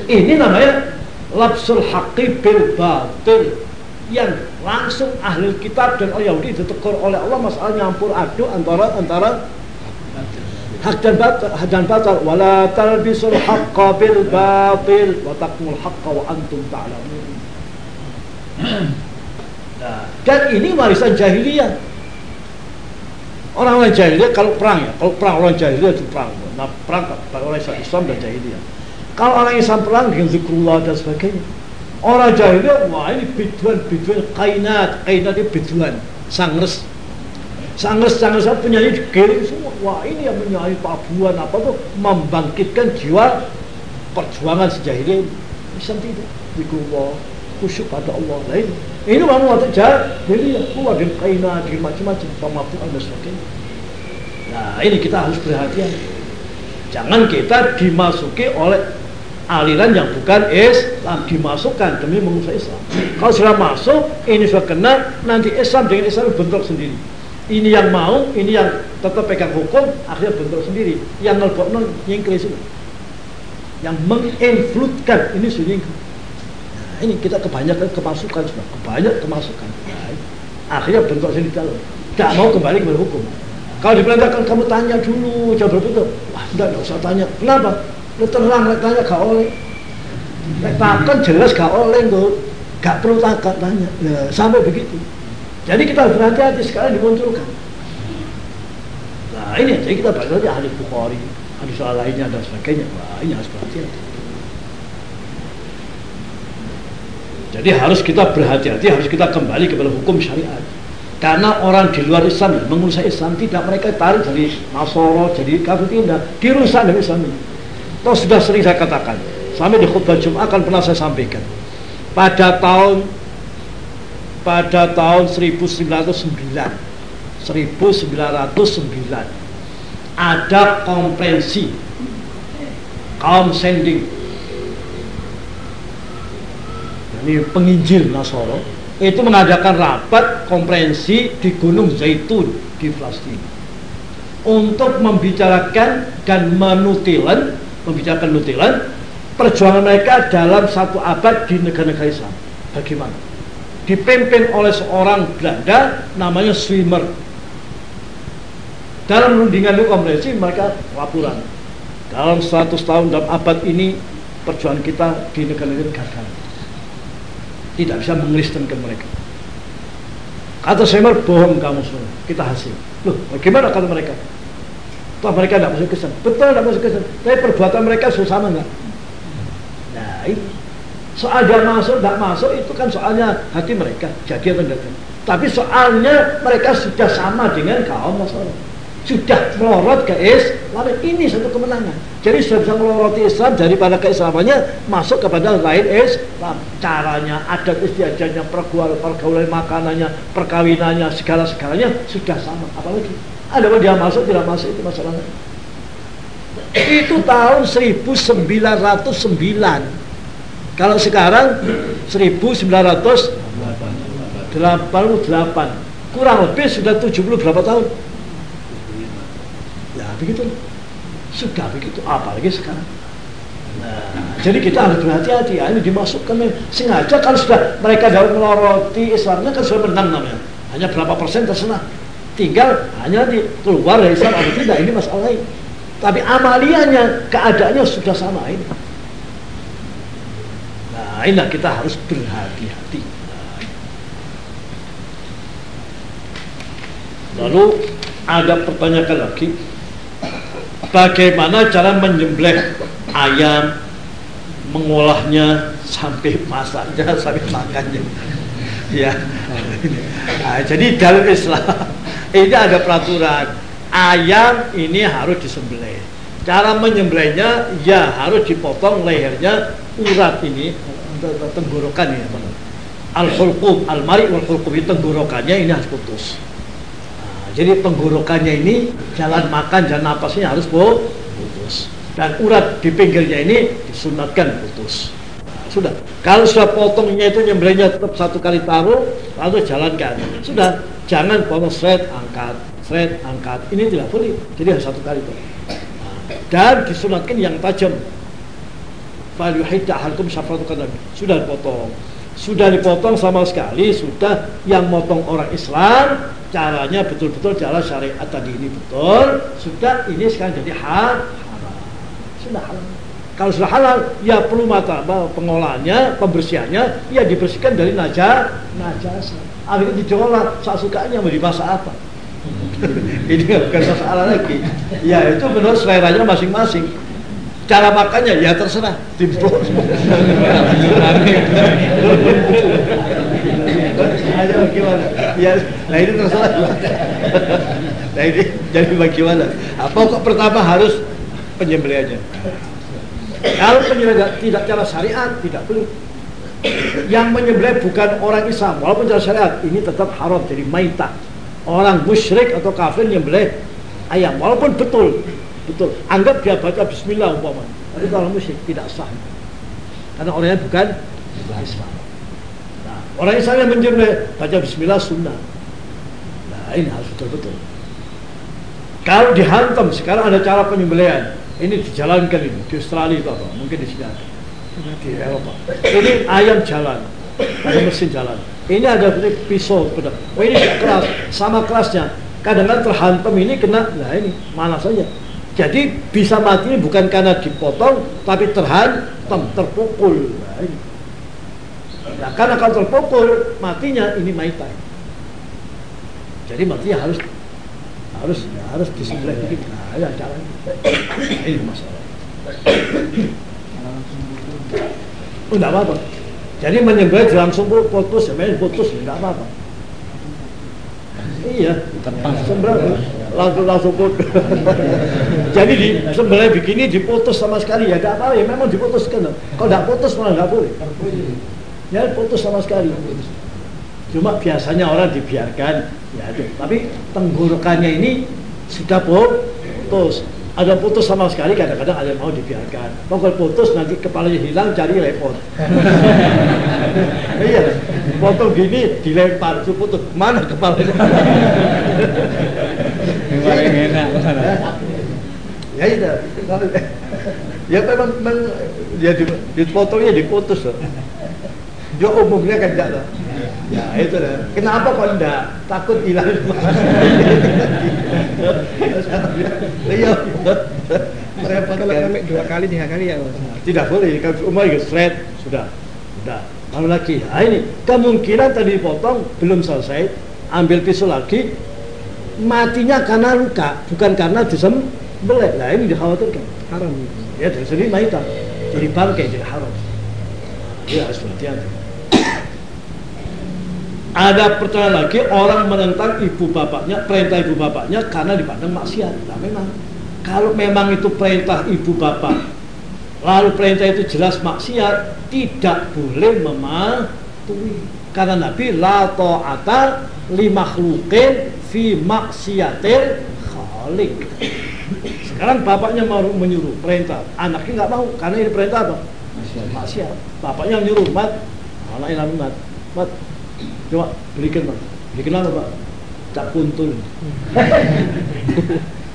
Ini namanya labsul haqqi bil batil yang langsung ahli kitab dan orang Yahudi ditegur oleh Allah masalah nyampur aduk antara antara hak dan batal hak dan batal wala talbisul haqqa bil batil wa taqmul haqqa wa antum ta'lamun Nah, dan ini warisan jahiliyah. Orang-orang jahiliyah kalau perang ya, kalau perang orang jahiliyah itu perang. Nah, perang orang Islam dan jahiliyah. Kalau orang Islam perang dengan zikrullah dan sebagainya. Orang jahiliyah, wah ini biduan, biduan, kainat, kainat itu biduan, sangres. Sangres, sangres penyanyi digiring semua. Wah ini yang menyanyi tabuan apa tuh membangkitkan jiwa perjuangan sejahiliyah. Islam tidak, zikrullah, khusyuk pada Allah lain. Ini mana waktu jahat, jadi keluar dari kaina, dari macam-macam, pemabukan dan sebagainya. Nah ini kita harus berhati-hati. Jangan kita dimasuki oleh aliran yang bukan Islam dimasukkan demi menguasai Islam. Kalau sudah masuk, ini sudah kena, nanti Islam dengan Islam bentrok sendiri. Ini yang mau, ini yang tetap pegang hukum, akhirnya bentrok sendiri. Yang nelpon nyingkir itu. Yang menginflutkan ini nyingkir ini kita kebanyakan kemasukan sudah kebanyak kemasukan nah, akhirnya bentuk sini dalam tidak mau kembali ke hukum kalau diperintahkan kamu tanya dulu jangan berpikir wah enggak, enggak usah tanya kenapa lu terang lek tanya gak oleh takkan jelas gak oleh tuh Gak perlu takut tanya. Nah, sampai begitu. Jadi kita berhati-hati sekarang dimunculkan. Nah ini jadi kita aja hadis Bukhari, hadis soal lainnya dan sebagainya. Wah ini harus berhati-hati. Jadi harus kita berhati-hati, harus kita kembali kepada hukum syariat. Karena orang di luar Islam mengurusi Islam tidak mereka tarik dari Nasoro, jadi kafir tidak dirusak dari Islam. Toh sudah sering saya katakan, sampai di khutbah Jumat akan pernah saya sampaikan. Pada tahun pada tahun 1909 1909 ada konferensi kaum sending ini penginjil Nasoro itu mengadakan rapat konferensi di Gunung Zaitun di Palestina. Untuk membicarakan dan menutilan membicarakan nutilan perjuangan mereka dalam satu abad di negara-negara Islam. Bagaimana? Dipimpin oleh seorang Belanda namanya Swimmer. Dalam rundingan konferensi mereka laporan. Dalam 100 tahun dalam abad ini perjuangan kita di negara-negara gagal. Tidak bisa mengkristenkan mereka. Kata Swimmer bohong kamu semua, kita hasil. Loh, bagaimana kata mereka? Toh mereka tidak masuk Kristen. Betul tidak masuk Kristen. Tapi perbuatan mereka sama enggak? Nah, ini Soal dia masuk, tidak masuk itu kan soalnya hati mereka jadi atau tidak. Tapi soalnya mereka sudah sama dengan kaum Nasrani. Sudah melorot ke Islam. Ini satu kemenangan. Jadi sudah bisa meloroti Islam daripada keislamannya masuk kepada lain Islam. Caranya, adat istiadatnya, pergaulan, pergaulan makanannya, perkawinannya, segala-segalanya sudah sama. Apalagi ada dia masuk tidak masuk itu masalahnya. Itu tahun 1909 kalau sekarang 1988 kurang lebih sudah 70 berapa tahun? Begitu. Sudah begitu. Apalagi sekarang. Nah, jadi kita harus berhati-hati ya, ini dimasukkan sengaja kalau sudah mereka dapat meloroti Islamnya kan sudah menang namanya. Hanya berapa persen terserah. Tinggal hanya di keluar dari Islam atau tidak ini masalah lain. Tapi amaliannya keadaannya sudah sama ini. Nah, inilah kita harus berhati-hati. Lalu ada pertanyaan lagi, bagaimana cara menyembelih ayam, mengolahnya sampai masaknya sampai makannya? Ya, nah, jadi dalam Islam ini ada peraturan ayam ini harus disembelih. Cara menyembelihnya ya harus dipotong lehernya urat ini tenggorokan ya al hulqum al mari wal hulqum tenggorokannya ini harus putus jadi tenggorokannya ini jalan makan dan napasnya harus putus. Dan urat di pinggirnya ini disunatkan putus. Sudah. Kalau sudah potongnya itu nyembelihnya tetap satu kali taruh lalu jalankan. Sudah. Jangan potong seret angkat seret angkat. Ini tidak boleh. Jadi harus satu kali itu dan disunatkan yang tajam. Sudah dipotong. Sudah dipotong sama sekali, sudah yang motong orang Islam, caranya betul-betul jalan syariat tadi ini betul, sudah ini sekarang jadi hal halal. Sudah halal. Kalau sudah halal, ya perlu mata pengolahannya, pembersihannya, ya dibersihkan dari najah, najasa. Akhirnya diolah saat sukanya mau dimasak apa? (laughs) ini bukan masalah lagi. Ya itu menurut seleranya masing-masing cara makannya ya terserah. Timplok aja bagaimana ya nah ini terserah. Nah ini jadi bagaimana? Apa kok pertama harus penyembelihannya kalau penyembelihan tidak cara syariat tidak perlu. Yang menyembelih bukan orang Islam. Walaupun cara syariat ini tetap haram. Jadi maita orang musyrik atau kafir menyembelih ayam. Walaupun betul betul. Anggap dia baca Bismillah umpama tapi kalau musyrik tidak sah. Karena orangnya bukan Islam. Nah, orang Islam yang menjemleh baca Bismillah sunnah. Nah ini harus betul-betul. Kalau dihantam sekarang ada cara penyembelihan. Ini dijalankan ini di Australia itu apa? Mungkin di sini ada. Di Eropa. Ini ayam jalan ada mesin jalan. Ini ada pisau pedang. Oh ini keras. Sama kerasnya. Kadang-kadang terhantam ini kena nah ini mana saja jadi bisa mati bukan karena dipotong, tapi terhantam, terpukul. Nah, karena kalau terpukul matinya ini maitai. Jadi matinya harus harus ya, harus disembelih begitu. Nah, ya caranya. ini masalah. Oh, enggak apa-apa. Jadi menyembelih langsung putus, sebenarnya putus, enggak apa-apa. Iya, sembelih langsung langsung putus. (laughs) Jadi di sembelih begini diputus sama sekali ya enggak apa-apa ya memang diputuskan. Kalau enggak putus malah enggak boleh. Ya putus sama sekali. Cuma biasanya orang dibiarkan ya. Tapi tenggorokannya ini sudah putus ada putus sama sekali kadang-kadang ada mau dibiarkan kalau putus nanti kepalanya hilang cari repot (laughs) iya potong gini dilempar putus mana kepalanya (laughs) paling enak ya itu ya memang, memang ya dipotongnya diputus loh ya umumnya kan enggak lah Ya itu lah. Kenapa kok enggak? Takut hilang. Iya. Repot kalau sampai dua kali tiga kali ya. Tidak boleh. Kalau umur itu straight sudah. Sudah. Lalu lagi. Nah, ini kemungkinan tadi dipotong belum selesai. Ambil pisau lagi. Matinya karena luka, bukan karena disembelih. Nah ini dikhawatirkan. Haram. Ya dari sini maita. Jadi bangkai jadi haram. Ya harus hati-hati. Ada pertanyaan lagi orang menentang ibu bapaknya, perintah ibu bapaknya karena dipandang maksiat. Nah memang kalau memang itu perintah ibu bapak, lalu perintah itu jelas maksiat, tidak boleh mematuhi. Karena Nabi la ta'ata li makhluqin fi maksiatil khaliq. Sekarang bapaknya mau menyuruh perintah, anaknya nggak mau karena ini perintah apa? Maksiat. Bapaknya menyuruh mat, anaknya mat, mat Coba belikan pak. Belikan apa pak? Cak kuntul. (laughs)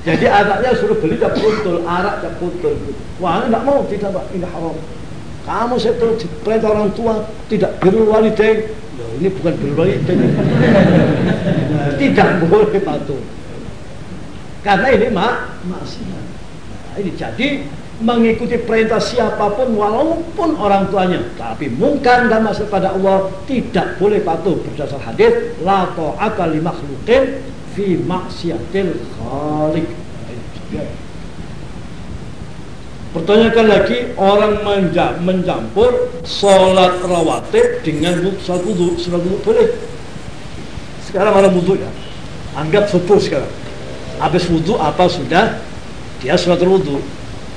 Jadi anaknya suruh beli cak kuntul, arak cak kuntul. Wah enggak mau, tidak pak, ini haram. Kamu saya perintah orang tua tidak birrul walidain. Loh, ini bukan birrul walidain. (laughs) tidak boleh patuh. Karena ini mak masih. Nah, ini jadi mengikuti perintah siapa pun walaupun orang tuanya tapi mungkar dan masuk pada Allah tidak boleh patuh berdasar hadis la ta'ata li makhluqin fi maksiatil khaliq Pertanyakan lagi orang mencampur sholat rawatib dengan sholat wudhu, sholat wudhu boleh. Sekarang orang wudhu ya, anggap subuh sekarang. Habis wudhu apa sudah? Dia sholat wudhu.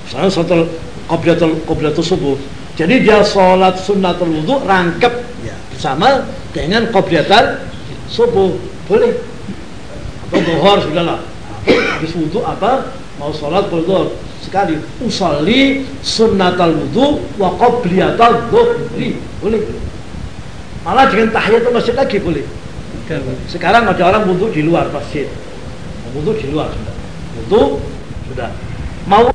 Misalnya sholat qoblatul qoblatul subuh. Jadi dia sholat sunnatul wudhu rangkep ya, bersama dengan qoblatul subuh. Boleh. Atau duhur sudahlah habis wudhu apa? Mau sholat duhur sekali. Usalli sunnatul wudhu wa qobliyatul dhuhri. Boleh? Malah dengan tahiyatul masjid lagi boleh. Sekarang ada orang wudhu di luar masjid. Wudhu di luar sudah. Wudhu sudah. Mau